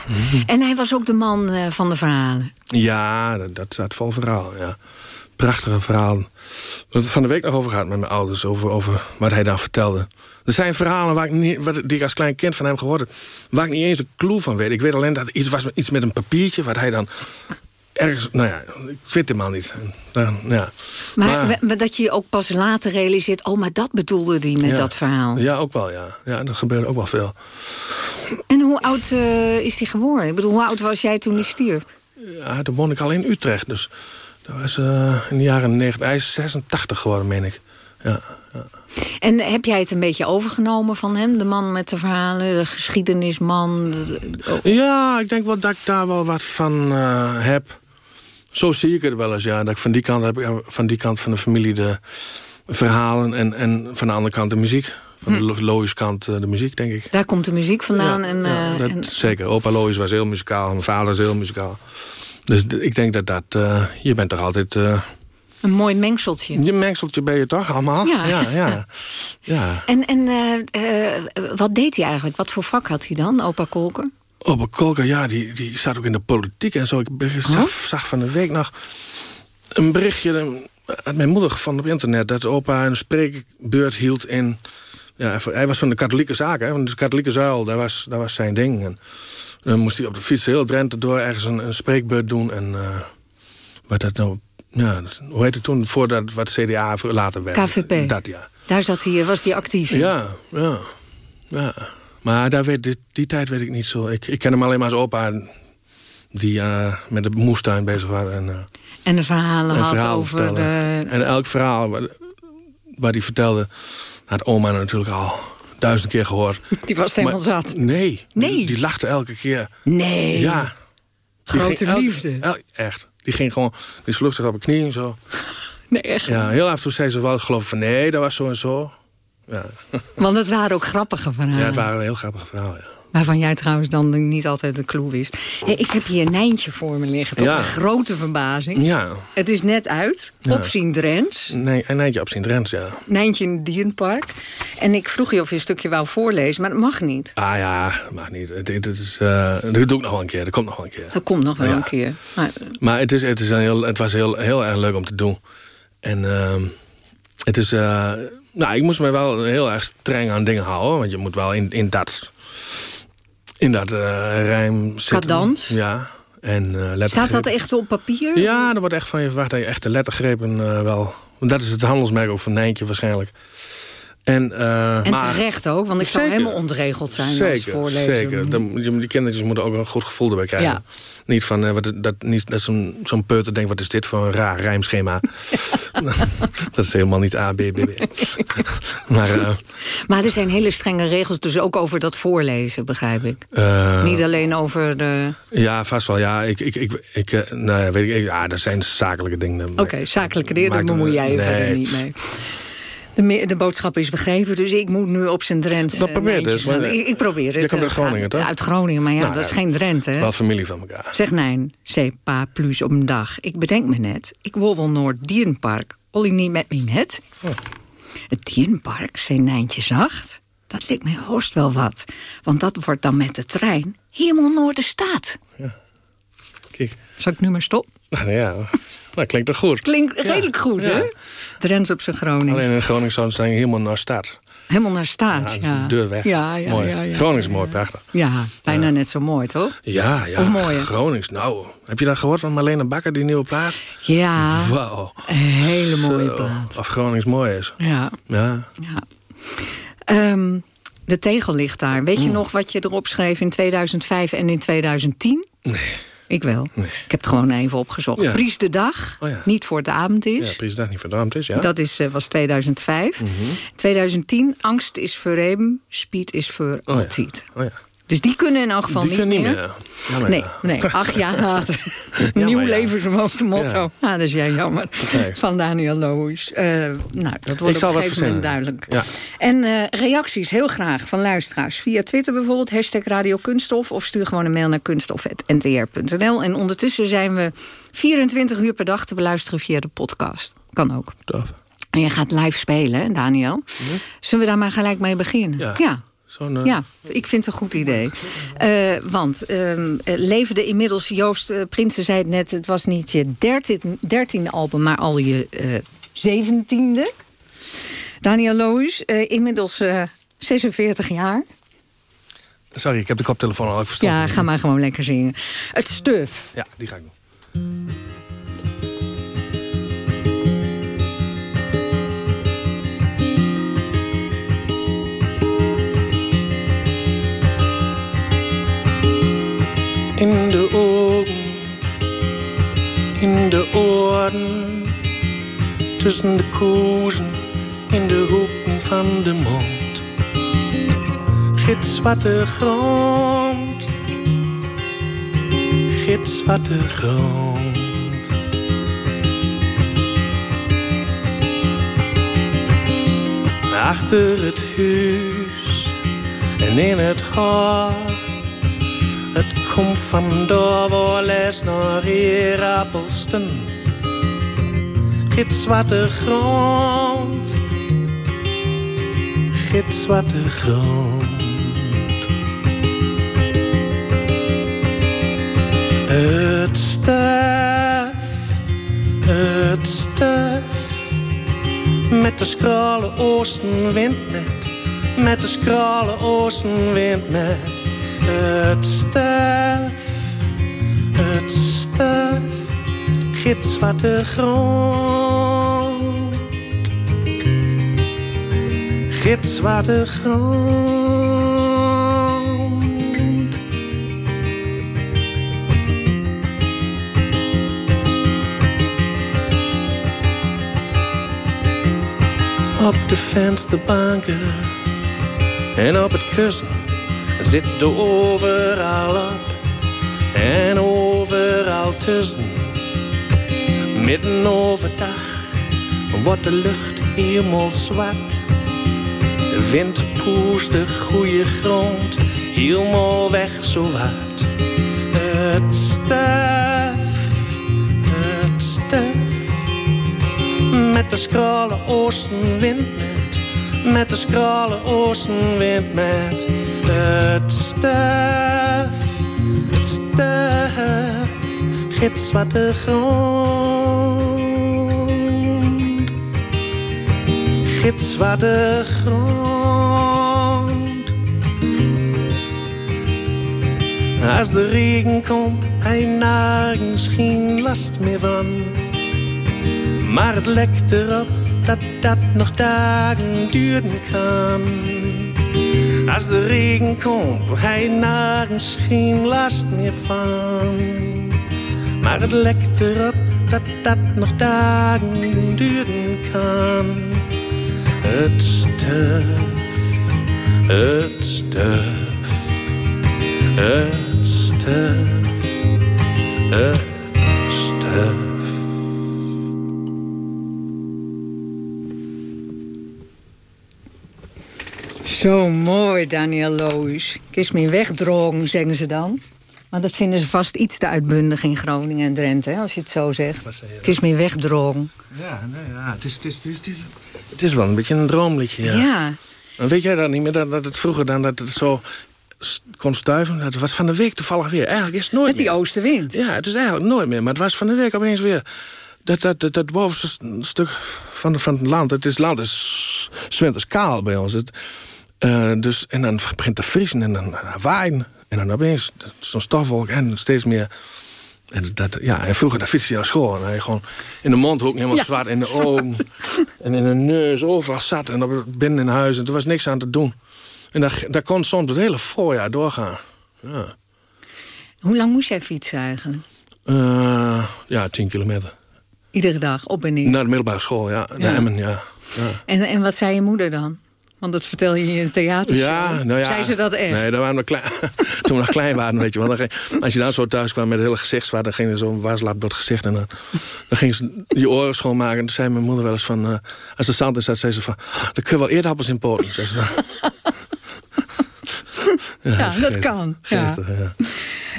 En hij was ook de man uh, van de verhalen? Ja, dat, dat staat vol verhaal, ja. Prachtige verhalen. Wat het van de week nog over gaat met mijn ouders... over, over wat hij dan vertelde. Er zijn verhalen waar ik niet, wat, die ik als klein kind van hem gehoord heb... waar ik niet eens een clue van weet. Ik weet alleen dat het iets was iets met een papiertje... wat hij dan ergens... Nou ja, ik weet helemaal niet. Dan, ja. maar, maar, dat je je ook pas later realiseert... oh, maar dat bedoelde hij met ja, dat verhaal. Ja, ook wel, ja. Ja, dat gebeurde ook wel veel. En hoe oud uh, is hij geworden? Ik bedoel, hoe oud was jij toen hij stierf? Ja, toen woon ik al in Utrecht, dus... Dat was uh, in de jaren 90. Hij is 86 geworden, meen ik. Ja. En heb jij het een beetje overgenomen van hem? De man met de verhalen, de geschiedenisman? Ja, ik denk wel dat ik daar wel wat van uh, heb. Zo zie ik het wel eens, ja. Dat ik van die kant heb ik van die kant van de familie de verhalen... en, en van de andere kant de muziek. Van hm. de Lois kant de muziek, denk ik. Daar komt de muziek vandaan. Ja, en, ja, uh, dat, en... Zeker. Opa Lois was heel muzikaal. Mijn vader is heel muzikaal. Dus ik denk dat dat... Uh, je bent toch altijd... Een mooi mengseltje. Je mengseltje ben je toch allemaal? Ja. ja, ja. ja. En, en uh, wat deed hij eigenlijk? Wat voor vak had hij dan, opa Kolker? Opa Kolker, ja, die, die zat ook in de politiek en zo. Ik zag, zag van de week nog een berichtje... uit mijn moeder gevonden op internet... dat opa een spreekbeurt hield in... Ja, hij was van de katholieke zaken, van de katholieke zuil. Dat was, dat was zijn ding. En dan moest hij op de fiets heel Drenthe door ergens een, een spreekbeurt doen. En uh, wat dat nou... Ja, hoe heet het toen? Voordat wat CDA later werd. KVP. Dat, ja. Daar zat hij, was hij actief in. Ja, ja. ja. Maar daar weet, die, die tijd weet ik niet zo. Ik, ik ken hem alleen maar als opa die uh, met de moestuin bezig waren. En, uh, en de verhalen en had verhalen over... De... En elk verhaal wat, wat hij vertelde... had oma natuurlijk al duizend keer gehoord. Die was helemaal zat. Nee. Nee. Die, die, lachte elke keer. Nee. Ja. Grote liefde. El, echt. Die ging gewoon, die sloeg zich op een knie en zo. Nee, echt? Ja, heel af en toe zei ze wel, geloof van nee, dat was zo en zo. Ja. Want het waren ook grappige verhalen. Ja, het waren heel grappige verhalen, ja. Waarvan jij trouwens dan niet altijd de clue wist. Hey, ik heb hier een Nijntje voor me liggen. Tot Ja. mijn grote verbazing. Ja. Het is net uit. Ja. Op Sint-Drents. Nee, een eindje op Sint-Rens, ja. Nijntje in het dierenpark. En ik vroeg je of je een stukje wou voorlezen. Maar dat mag niet. Ah ja, mag niet. Het, het, is, eh, dat doe ik nog wel een keer. Dat komt nog wel een keer. Dat komt nog wel Ja. een keer. Maar, Maar het, is, het, is een heel, het was heel, heel erg leuk om te doen. En ehm, het is... eh, nou, ik moest me wel heel erg streng aan dingen houden. Want je moet wel in, in dat... In dat eh, rijm. Cadans? Ja. En, eh staat dat echt op papier? Ja, er wordt echt van je verwacht dat je echt de lettergrepen eh, wel... Dat is het handelsmerk ook van Nijntje waarschijnlijk. En, eh, En maar, terecht ook, want ik zou Zeker. helemaal ontregeld zijn als Zeker, voorlezer. zeker. Dan, moet je- die kindertjes moeten ook een goed gevoel erbij krijgen. Ja. Niet van eh, wat, dat, niet, dat zo'n peuter denkt, wat is dit voor een raar rijmschema? dat is helemaal niet A, B, B, B. maar eh, Maar er zijn hele strenge regels dus ook over dat voorlezen, begrijp ik. Niet alleen over de... ja, vast wel. Ja, ik, ik, ik, ik, nou ja, weet ik, ja, dat zijn zakelijke dingen. Oké, zakelijke dingen, daar bemoei jij je nee. verder niet mee. De, de boodschap is begrepen, dus ik moet nu op zijn Drents. Dat eh, probeer dus, maar- ik, ik probeer het. Je komt eh, uit Groningen, toch? Uit Groningen, maar ja, Nou, dat is ja, geen Drenthe. hè? Wel familie van elkaar. Zeg nein, c'est pas plus op een dag. Ik bedenk me net, ik wil wel Noord Dierenpark. Ollie niet met me net. Oh. Het Dierenpark, zijn Nijntje zacht. Dat lijkt mij hoogst wel wat. Want dat wordt dan met de trein helemaal Noorderstaat. Kijk. Zal ik nu maar stop? Nou ja, dat klinkt toch goed. Klinkt redelijk goed, hè? Drents op zijn Gronings. Alleen in Groningen zijn helemaal naar stad. Helemaal naar staat, Ja, ja. de weg. Ja, ja, mooi. ja, ja. Groningen is mooi, prachtig. Ja, bijna net zo mooi, toch? Ja, ja. Of mooier? Gronings. Nou, heb je dat gehoord van Marlene Bakker, die nieuwe plaat? Ja, Wauw. een hele mooie Zo, plaat. Of Gronings mooi is. Ja. Ja. Ehm, de tegel ligt daar. Weet je Mm. nog wat je erop schreef in 2005 en in 2010? Nee. Ik wel. Ik heb het gewoon even opgezocht. Ja. Pries de dag, Oh ja. niet voor het avond is. Ja, precies dat niet verdampt is, ja. Dat is, eh, was 2005. Mhm. 2010, angst is voor hem, speed is voor Oh ja. Oh ja. Dus die kunnen in elk geval Die niet kunnen niet meer. meer. Jammer, nee, ja. nee, acht jaar later. Nieuw ja. levensmotto. Ja. Ah, dat is jij jammer. Van Daniel Loos. Eh, nou, dat wordt Ik op een gegeven moment duidelijk. Ja. En eh, reacties heel graag van luisteraars. Via Twitter bijvoorbeeld, hashtag Radio Kunststof... of stuur gewoon een mail naar kunststof.ntr.nl. En ondertussen zijn we 24 uur per dag te beluisteren via de podcast. Kan ook. Tof. En je gaat live spelen, hè, Daniel? Zullen we daar maar gelijk mee beginnen? Ja. Zo'n, eh, Ja, ik vind het een goed idee. Eh, want ehm eh, leefde inmiddels, Joost uh, Prinsen zei het net... het was niet je dertiende album, maar al je eh, zeventiende. Daniel Loos, uh, inmiddels uh, 46 jaar. Sorry, ik heb de koptelefoon al even verstopt. Ja, ga maar gewoon lekker zingen. Het stuf. Ja, die ga ik doen. In de ogen, in de oren, tussen de kozen, in de hoeken van de mond. Gitzwarte grond, gitzwarte grond. Achter het huis en in het hart het komt vandoor waar les naar hier appelsten. Gitzwarte grond, gitzwarte grond. Het stuf, het stuf, met de scrale oostenwind net, met de scrale oostenwind net. Het stuf, het stuf, gitzwarte grond. Gitzwarte grond. Op de vensterbanken en op het kussen zit er overal op en overal tussen. Midden overdag wordt de lucht helemaal zwart. De wind poest de goede grond helemaal weg zo wat. Het stuf, het stuf. Met de scrolle oostenwind met, met de scrolle oostenwind met. Het stuf, het stuf. De grond. De grond. Als de regen komt, hij nergens geen last meer van. Maar het lekt erop dat dat nog dagen duren kan. Als de regen komt, hij nergens geen last meer van. Maar het lekt erop dat dat nog dagen duren kan. Het stuf, het stuf, het stuf, het Zo mooi, Daniel Loos. Kist me wegdrogen, zeggen ze dan. Maar dat vinden ze vast iets te uitbundig in Groningen en Drenthe, hè, als je het zo zegt. Kist me wegdrogen. Ja, nee, ja het, is, het, is, het, is, het, is, het is wel een beetje een droomliedje. Ja. Ja. En weet jij dat niet meer? Dat, dat het vroeger dan dat het zo kon stuiven. Dat was van de week toevallig weer. Eigenlijk is het nooit Met die meer. oostenwind. Ja, het is eigenlijk nooit meer. Maar het was van de week opeens weer. Dat, dat, dat, dat bovenste stuk van, van het land. Het is land is zwinters kaal bij ons. Het, eh, dus, en dan begint te vriezen en dan waaien. En dan opeens zo'n stofwolk en steeds meer. En, dat, ja, en vroeger dan fietste je naar school. En dan je gewoon in de mond ook helemaal Ja, zwart. In de ogen. En in de neus. Overal zat. En op, binnen in huis. En er was niks aan te doen. En dat, dat kon soms het hele voorjaar doorgaan. Ja, Hoe lang moest jij fietsen eigenlijk? Eh, ja 10 kilometer. Iedere dag, op en neer. Naar de middelbare school, ja. Naar Ja. Emmen, ja. ja. En, en wat zei je moeder dan? Want dat vertel je in het theater. Ja, nou ja. Zei ze dat echt? Nee, dat waren we klein, toen we nog klein waren, weet je wel. Ging- als je dan zo thuis kwam met het hele gezichtswaard... dan ging er zo'n waaslap door het gezicht. En dan, dan ging ze je oren schoonmaken. En toen zei mijn moeder wel eens van... eh, als er zand in zat, zei ze van... dan kun je wel eerdappels in poten. zei ze dan. Ja, dat geestig. kan. Geestig, ja.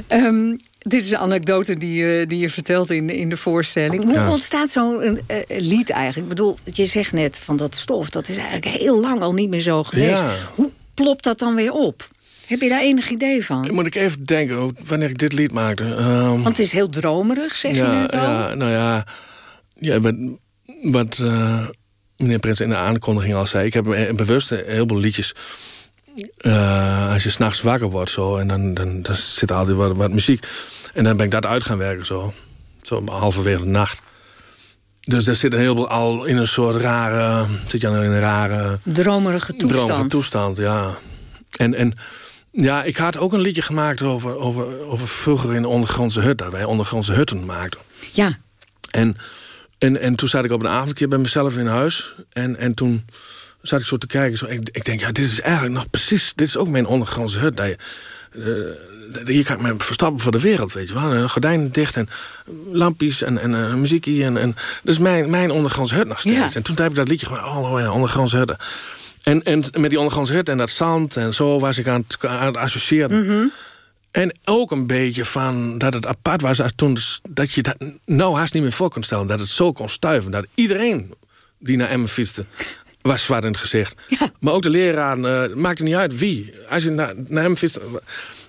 Ehm, dit is een anecdote die je, die je vertelt in, in de voorstelling. Hoe Ja. ontstaat zo'n eh, lied eigenlijk? Ik bedoel, je zegt net van dat stof, dat is eigenlijk heel lang al niet meer zo geweest. Ja. Hoe plopt dat dan weer op? Heb je daar enig idee van? Moet ik even denken wanneer ik dit lied maakte. Ehm, Want het is heel dromerig, zeg je net al. Ja, nou ja, ja wat, wat eh, meneer Prins in de aankondiging al zei... ik heb bewust een heleboel liedjes... eh, als je s'nachts wakker wordt zo, en dan, dan, dan zit er altijd wat, wat muziek. En dan ben ik dat uit gaan werken zo. Zo halverwege de nacht. Dus daar zit een heleboel al in een soort rare... zit je dan in een rare... Dromerige toestand. Dromerige toestand, ja. En, en ja, ik had ook een liedje gemaakt over, over, over vroeger in de ondergrondse hut. Dat wij ondergrondse hutten maakten. Ja. En, en, en toen zat ik op een avondje bij mezelf in huis. En, en toen zat ik zo te kijken. Zo, ik, ik denk, ja, dit is eigenlijk nog precies... Dit is ook mijn ondergrondse hut. Dat je, eh, hier kan ik me verstappen voor de wereld, weet je wel. En gordijnen dicht en lampjes en, en eh, muziekje. En, en, dat is mijn, mijn ondergrondse hut nog steeds. Ja. En toen heb ik dat liedje gemaakt. Oh, ja, ondergrondse hutten. En, en met die ondergrondse hut en dat zand en zo was ik aan het, aan het associëren. Mhm. En ook een beetje van dat het apart was toen, dat je dat nou haast niet meer voor kon stellen. Dat het zo kon stuiven. Dat iedereen die naar Emmen fietste, was zwart in het gezicht. Maar ook de leraar, eh maakte niet uit wie. Als je naar, naar Emmen fietste,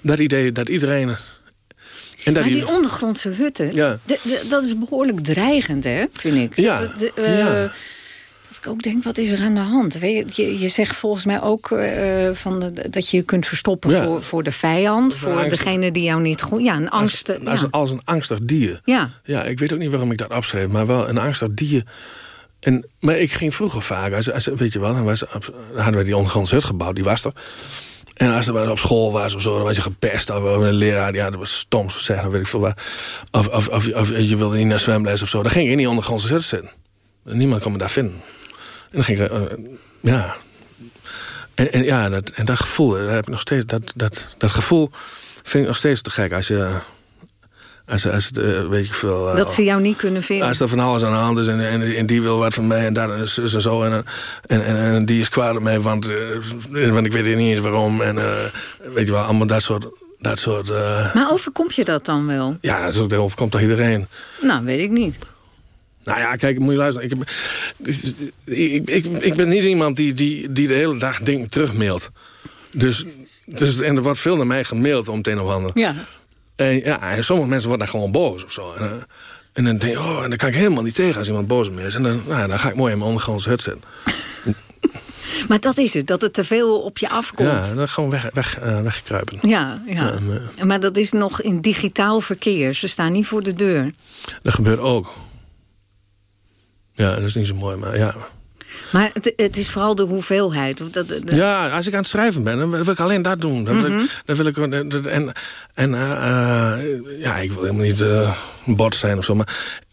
dat idee dat iedereen... En dat Maar die ondergrondse hutten, Ja. dat is behoorlijk dreigend, hè, vind ik. Ja, Dat, de- eh, ja. dat ik ook denk, wat is er aan de hand? Weet je, je, je zegt volgens mij ook eh, van de- dat je je kunt verstoppen Ja. voor, voor de vijand. Voor angst. degene die jou niet goed... Ja, een angst. als, als, als een angstig dier. Ja. Ja, ik weet ook niet waarom ik dat opschreef, maar wel een angstig dier. En, maar ik ging vroeger vaak, als, als, weet je wel, dan, was, hadden we die ondergrondse hut gebouwd, die was er. En als er op school was of zo, dan was je gepest. Of een leraar, ja, dat was stom zo zeggen, weet ik veel waar. Of, of, of, je wilde niet naar zwemles of zo. Dan ging ik in die ondergrondse hut zitten. En niemand kon me daar vinden. En dan ging ik, eh, ja... En, en ja, dat, en dat gevoel, daar heb ik nog steeds, dat, dat, dat gevoel vind ik nog steeds te gek. Als je, Als, als eh, weet ik veel... eh, Dat ze jou niet kunnen vinden. Als er van alles aan de hand is en, en, en die wil wat van mij en dat en zus en zo. En, en, en, die is kwaad op mij, want, eh, want ik weet niet eens waarom. En weet je wel, allemaal dat soort... Dat soort Maar overkomt je dat dan wel? ja, dat overkomt toch iedereen. Nou, weet ik niet. Nou ja, kijk, moet je luisteren. Ik, ik, ik ben niet iemand die, die, die de hele dag dingen terugmailt. Dus, dus, en er wordt veel naar mij gemaild om het een of ander. Ja. En, ja, en sommige mensen worden daar gewoon boos of zo. En, eh, en dan denk je, oh, en dan kan ik helemaal niet tegen als iemand boos op me is. En dan, nou, dan ga ik mooi in mijn ondergrondse hut zitten. Maar dat is het, dat het te veel op je afkomt. Ja, dan gewoon weg, weg, eh, wegkruipen. Ja, ja. Ja, Maar dat is nog in digitaal verkeer. Ze staan niet voor de deur. Dat gebeurt ook. Ja, dat is niet zo mooi, maar ja. Maar het, het is vooral de hoeveelheid. Dat, de- Ja, als ik aan het schrijven ben, dan wil ik alleen dat doen. Dan wil Mhm. ik, dan wil ik en en eh, eh, ja, ik wil helemaal niet een bot zijn of zo, maar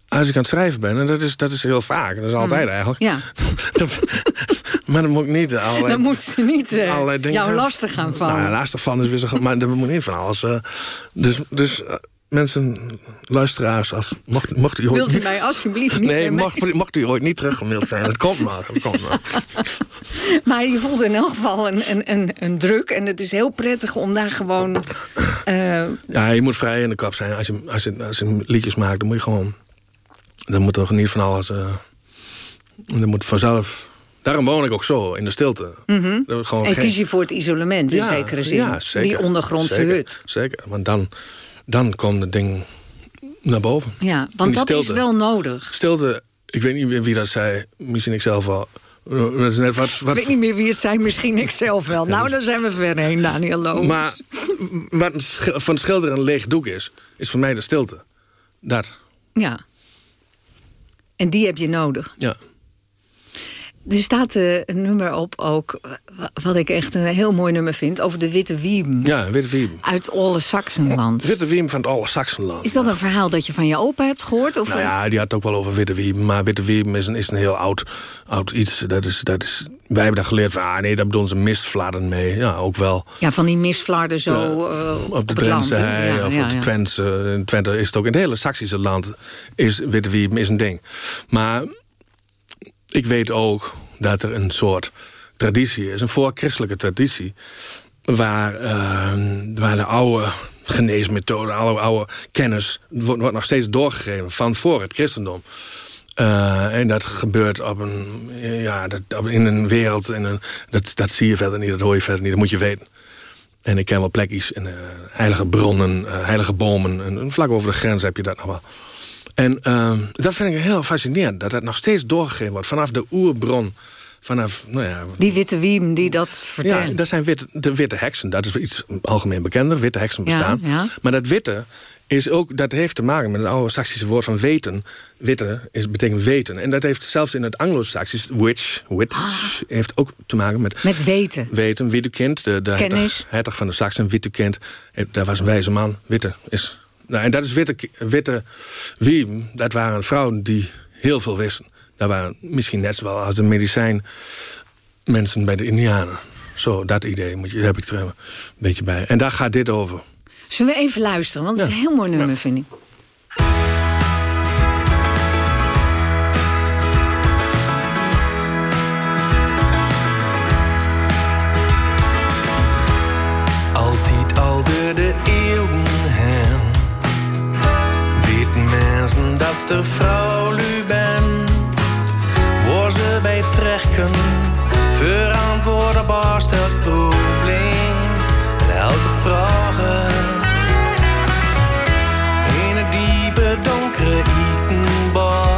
als ik aan het schrijven ben, en dat is, dat is heel vaak, dat is altijd Mhm. eigenlijk. Ja. Dan- maar dan moet ik niet allerlei, Dan moeten ze niet dingen jou lastig gaan vallen. Nou, ja, lastig van is weer zo, maar dat moet niet van alles. dus dus mensen, luisteraars, als, mocht, mocht u ooit Wilt u mij alsjeblieft niet Nee, mocht, mocht u ooit niet teruggemaild zijn, dat komt maar. Dat komt maar. Maar je voelt in elk geval een, een, een, een druk. En het is heel prettig om daar gewoon... eh, Ja, je moet vrij in de kap zijn. Als je, als je, als je liedjes maakt, dan moet je gewoon... Dan moet er niet van alles... eh dan moet vanzelf... Daarom woon ik ook zo, in de stilte. gewoon En kies je voor het isolement in Ja, zekere zin. ja, zeker. Die ondergrondse Zeker, hut. Zeker, want dan, dan komt het ding naar boven. Ja, want dat is wel nodig. Stilte, ik weet niet wie wie dat zei. Misschien ik zelf wel. Dat is net wat, Ik wat, weet niet meer wie het zijn, misschien ik zelf wel. Nou, daar zijn we ver heen, Daniel Loos. Maar wat van het schilderen een leeg doek is... is voor mij de stilte. Dat, Ja. En die heb je nodig. ja. Er staat eh, een nummer op ook, wa- wat ik echt een heel mooi nummer vind... over de Witte Wiem Ja, Witte Wiem. uit Olle Saxenland. Witte Wiem van het Alle Saxenland. Is dat een verhaal dat je van je opa hebt gehoord? Of Nou ja, die had het ook wel over Witte Wiem. Maar Witte Wiem is een, is een heel oud, oud iets. Dat is, dat is, wij hebben daar geleerd van... Ah nee, daar bedoelen ze mistvladen mee. Ja, ook wel. Ja, van die misflarden zo eh, op, Op de hè? hei Ja, of ja, op de ja. Twentse. In Twente is het ook. In het hele Saksische land is Witte Wiem is een ding. Maar ik weet ook dat er een soort traditie is. Een voorchristelijke traditie. Waar, eh, waar de oude geneesmethode, alle oude kennis... wordt, nog steeds doorgegeven van voor het christendom. Eh, en dat gebeurt op een, ja, dat, op- in een wereld... In een, dat, dat zie je verder niet, dat hoor je verder niet, dat moet je weten. En ik ken wel plekjes, en, eh, heilige bronnen, heilige bomen. En, en vlak over de grens heb je dat nog wel. En eh, dat vind ik heel fascinerend. Dat het nog steeds doorgegeven wordt. Vanaf de oerbron. Vanaf, nou ja... Die Witte Wiem die dat vertelt. Ja, dat zijn witte, de witte heksen. Dat is iets algemeen bekender. Witte heksen bestaan. Ja, ja. Maar dat witte is ook, dat heeft te maken met het oude Saksische woord van weten. Witte is, betekent weten. En dat heeft zelfs in het Anglo-Saxisch, witch, witch, heeft ook te maken met... Ah. Met weten. Weten, Widukind, de, de hertog, hertog van de Saksen, Widukind. eh, Daar was een wijze man, Witte is... Nou, en dat is Witte, witte Wiem, dat waren vrouwen die heel veel wisten. Dat waren misschien net wel als de medicijn mensen bij de Indianen. Zo, dat idee moet je, heb ik er een beetje bij. En daar gaat dit over. Zullen we even luisteren? Want het is een heel mooi nummer, vind ik. Dat de vrouw lu ben Waar ze bij trekken Verantwoordbaar stelt probleem. En elke vraag In het diepe donkere Ietenbos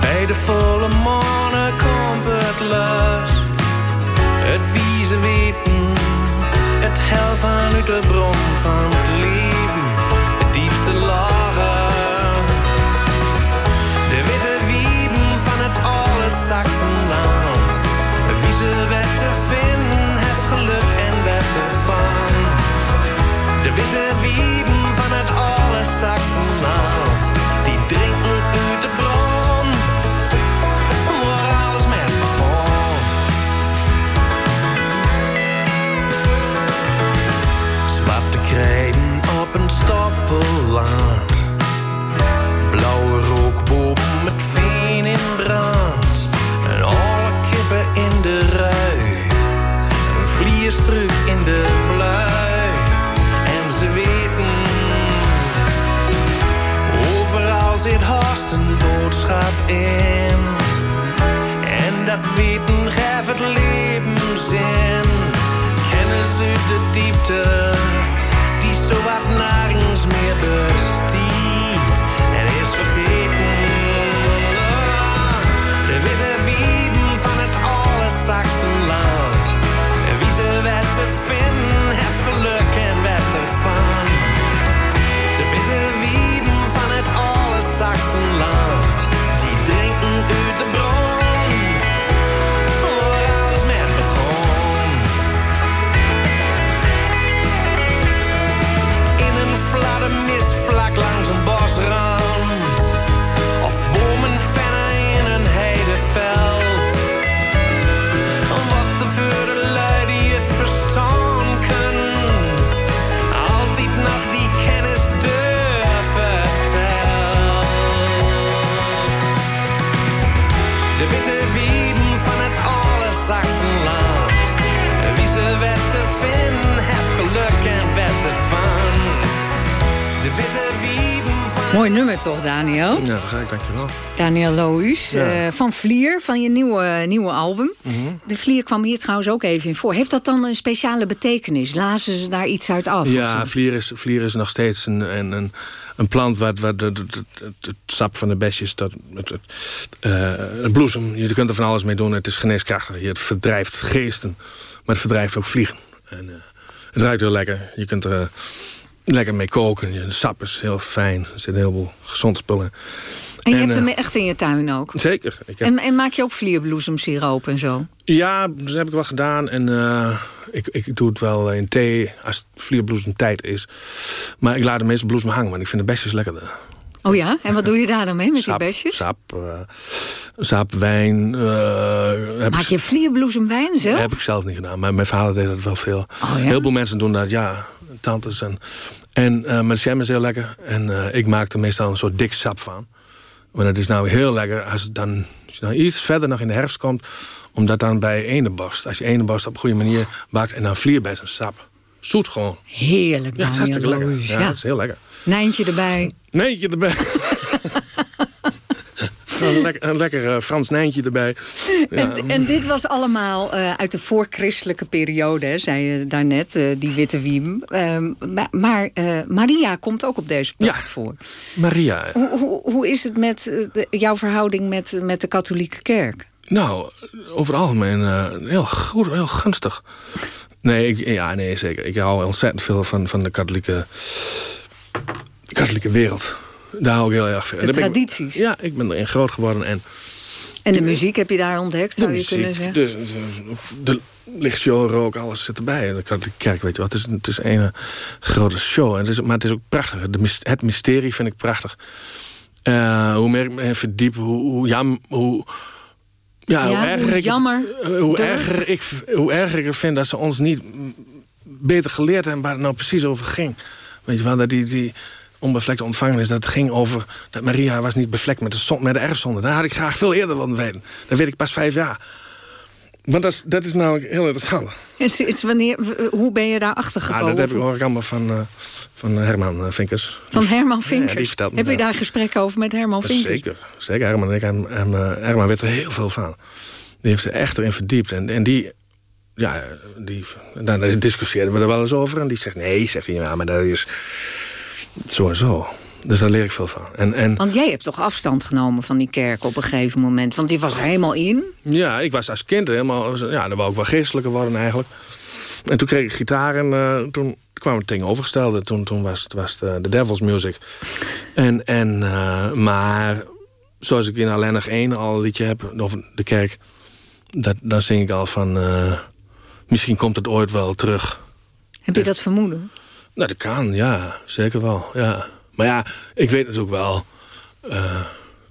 Bij de volle mannen komt het los. Het wieze weten, het hel vanuit de bron van het leven, Wie ze werd te vinden, heeft geluk en werd ervan. De witte wieben van het alle Saxenland, terug in de blui. En ze weten, overal zit haast een boodschap in. En dat weten geeft het leven zin. Kennen ze de diepte, die zowat nergens meer bestiet. Daniel? Ja, daar ga ik, dankjewel. Daniel Lohuus Ja. eh, van Vlier, van je nieuwe, nieuwe album. Mhm. De Vlier kwam hier trouwens ook even in voor. Heeft dat dan een speciale betekenis? Lazen ze daar iets uit af? Ja, vlier is, vlier is nog steeds een, een, een, een plant waar, waar de, de- de- het, sap van de besjes, dat, het, het, eh, het bloesem, je kunt er van alles mee doen. Het is geneeskrachtig, het verdrijft geesten, maar het verdrijft ook vliegen. En, eh, het ruikt heel lekker, je kunt er lekker mee koken. Sap is heel fijn, er zitten een heleboel gezonde spullen. En je En, hebt eh, hem echt in je tuin ook? Zeker. Ik heb, En, en maak je ook vlierbloesemsiroop en zo? Ja, dat heb ik wel gedaan. En eh, ik, ik doe het wel in thee als het vlierbloesemtijd is. Maar ik laat de meeste bloesem hangen, want ik vind de besjes lekkerder. Oh ja? En wat doe je daar dan mee met Sap, die besjes? Sap, eh, sap wijn. Maak je vlierbloesemwijn zelf? heb ik zelf niet gedaan, maar mijn vader deed dat wel veel. Oh, ja? Heel veel mensen doen dat, ja. Tantes en... En uh, met jam is heel lekker. En eh, ik maak er meestal een soort dik sap van. Maar het is nou heel lekker als het dan, als je dan iets verder nog in de herfst komt... omdat dan bij eneborst, als je eneborst op een goede manier bakt... en dan vlierbes en sap. Zoet gewoon. Heerlijk, Ja, dat is hartstikke lekker. Lohuus, Ja, ja. dat is heel lekker. Nijntje erbij. Nijntje erbij. een lekker, een lekker eh, Frans Nijntje erbij. Ja. En, en dit was allemaal eh, uit de voorchristelijke periode, hè, zei je daarnet, eh, die witte wiem. Ehm, ma- maar Maria komt ook op deze plaat voor. Maria. Hoe, hoe, hoe is het met de- jouw verhouding met, met de katholieke kerk? Nou, over het algemeen heel goed, heel gunstig. Nee, ik, ja, nee, zeker. Ik hou ontzettend veel van, van de katholieke, de katholieke wereld. Daar hou ik heel erg veel. De ik- tradities. ja, ik ben erin groot geworden. En En de muziek heb je daar ontdekt, zou de je kunnen zeggen? de, de, de lichtshow, rook, alles zit erbij. De katholieke kerk, weet je wat. Het is, het is een grote show. En het is, maar het is ook prachtig. De, het mysterie vind ik prachtig. Eh, hoe meer ik me verdiep, hoe, hoe jam... Hoe, ja, Ja, hoe erger hoe ik het- jammer eh, hoe, er- erger ik, hoe erger ik het vind dat ze ons niet beter geleerd hebben waar het nou precies over ging. Weet je wel, dat die, die onbevlekte ontvangenis, dat het ging over... dat Maria was niet bevlekt met de, zon, met de erfzonde. Daar had ik graag veel eerder willen weten. Dat weet ik pas vijf jaar. Want dat is, dat is namelijk heel interessant. Sinds wanneer, hoe ben je daar achter Ja, gekomen? dat heb ik, hoor ik allemaal van, eh, van Herman eh, Vinkers. Van Herman Vinkers? heb je daar gesprekken over met Herman Vinkers? Zeker, zeker. Herman en ik, en, en, eh, Herman weet er heel veel van. Die heeft er echt erin verdiept. En, en die, ja, die, daar discussieerden we er wel eens over. En die zegt, nee, zegt hij, ja, maar dat is zo. Dus daar leer ik veel van. En, en Want jij hebt toch afstand genomen van die kerk op een gegeven moment? Want die was er helemaal in. ja, ik was als kind helemaal, ja, dan wou ik wel geestelijker worden eigenlijk. En toen kreeg ik gitaar en eh, toen kwam het tegenovergestelde. Toen, toen was het was de, de Devil's Music. En, en, eh, maar zoals ik in Alleenig 1 al een liedje heb over de kerk... Dat, dan zing ik al van... eh, misschien komt het ooit wel terug. Heb je dat vermoeden? Nou, dat kan, ja. Zeker wel, ja. Maar ja, ik weet natuurlijk wel... eh,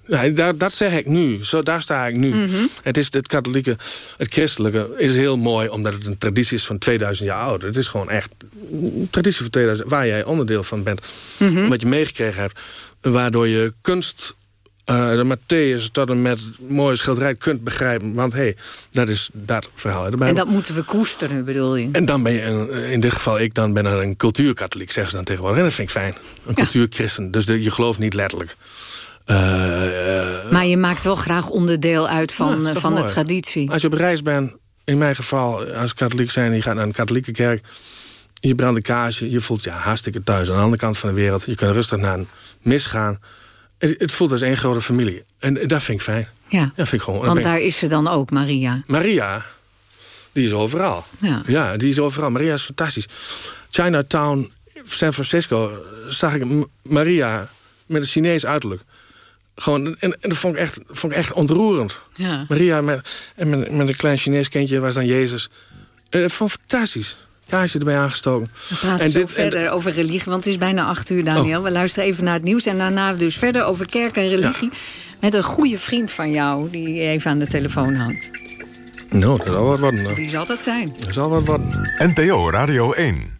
nee, daar, dat zeg ik nu. Zo, daar sta ik nu. Mhm. Het, is, het katholieke, het christelijke is heel mooi... omdat het een traditie is van 2000 jaar oud. Het is gewoon echt een traditie van 2000... waar jij onderdeel van bent. Mhm. Wat je meegekregen hebt. Waardoor je kunst... eh, de Matthäus tot en met mooie schilderij kunt begrijpen. Want hé, hey, dat is dat verhaal. Erbij. En dat moeten we koesteren, bedoel je? En dan ben je, een- in dit geval ik, dan ben er een cultuurkatholiek, zeggen ze dan tegenwoordig. En dat vind ik fijn. Een cultuurchristen. Dus de- je gelooft niet letterlijk. Eh, Maar je maakt wel graag onderdeel uit Ja, van, eh, van de traditie. Als je op reis bent, in mijn geval als katholiek zijn... je gaat naar een katholieke kerk, je brandt een kaarsje... je voelt je hartstikke thuis aan de andere kant van de wereld. Je kunt rustig naar een mis gaan. Het, het voelt als één grote familie. En dat vind ik fijn. Ja, Ja, vind ik gewoon. want ik- daar is ze dan ook, Maria. Maria, die is overal. Ja. die is overal. Maria is fantastisch. Chinatown, San Francisco, zag ik Maria met een Chinees uiterlijk. Gewoon, en, en dat vond ik echt, vond ik echt ontroerend. Ja. Maria met, en met, met een klein Chinees kindje was dan Jezus. En dat vond ik fantastisch. Kaarsje erbij aangestoken. We praten en zo dit- en- verder over religie, want het is bijna acht uur, Daniel. We luisteren even naar het nieuws en daarna dus verder over kerk en religie... met een goede vriend van jou, die even aan de telefoon hangt. Nou, dat zal wat worden. Wie zal dat zijn? Dat zal wat worden. NPO Radio 1.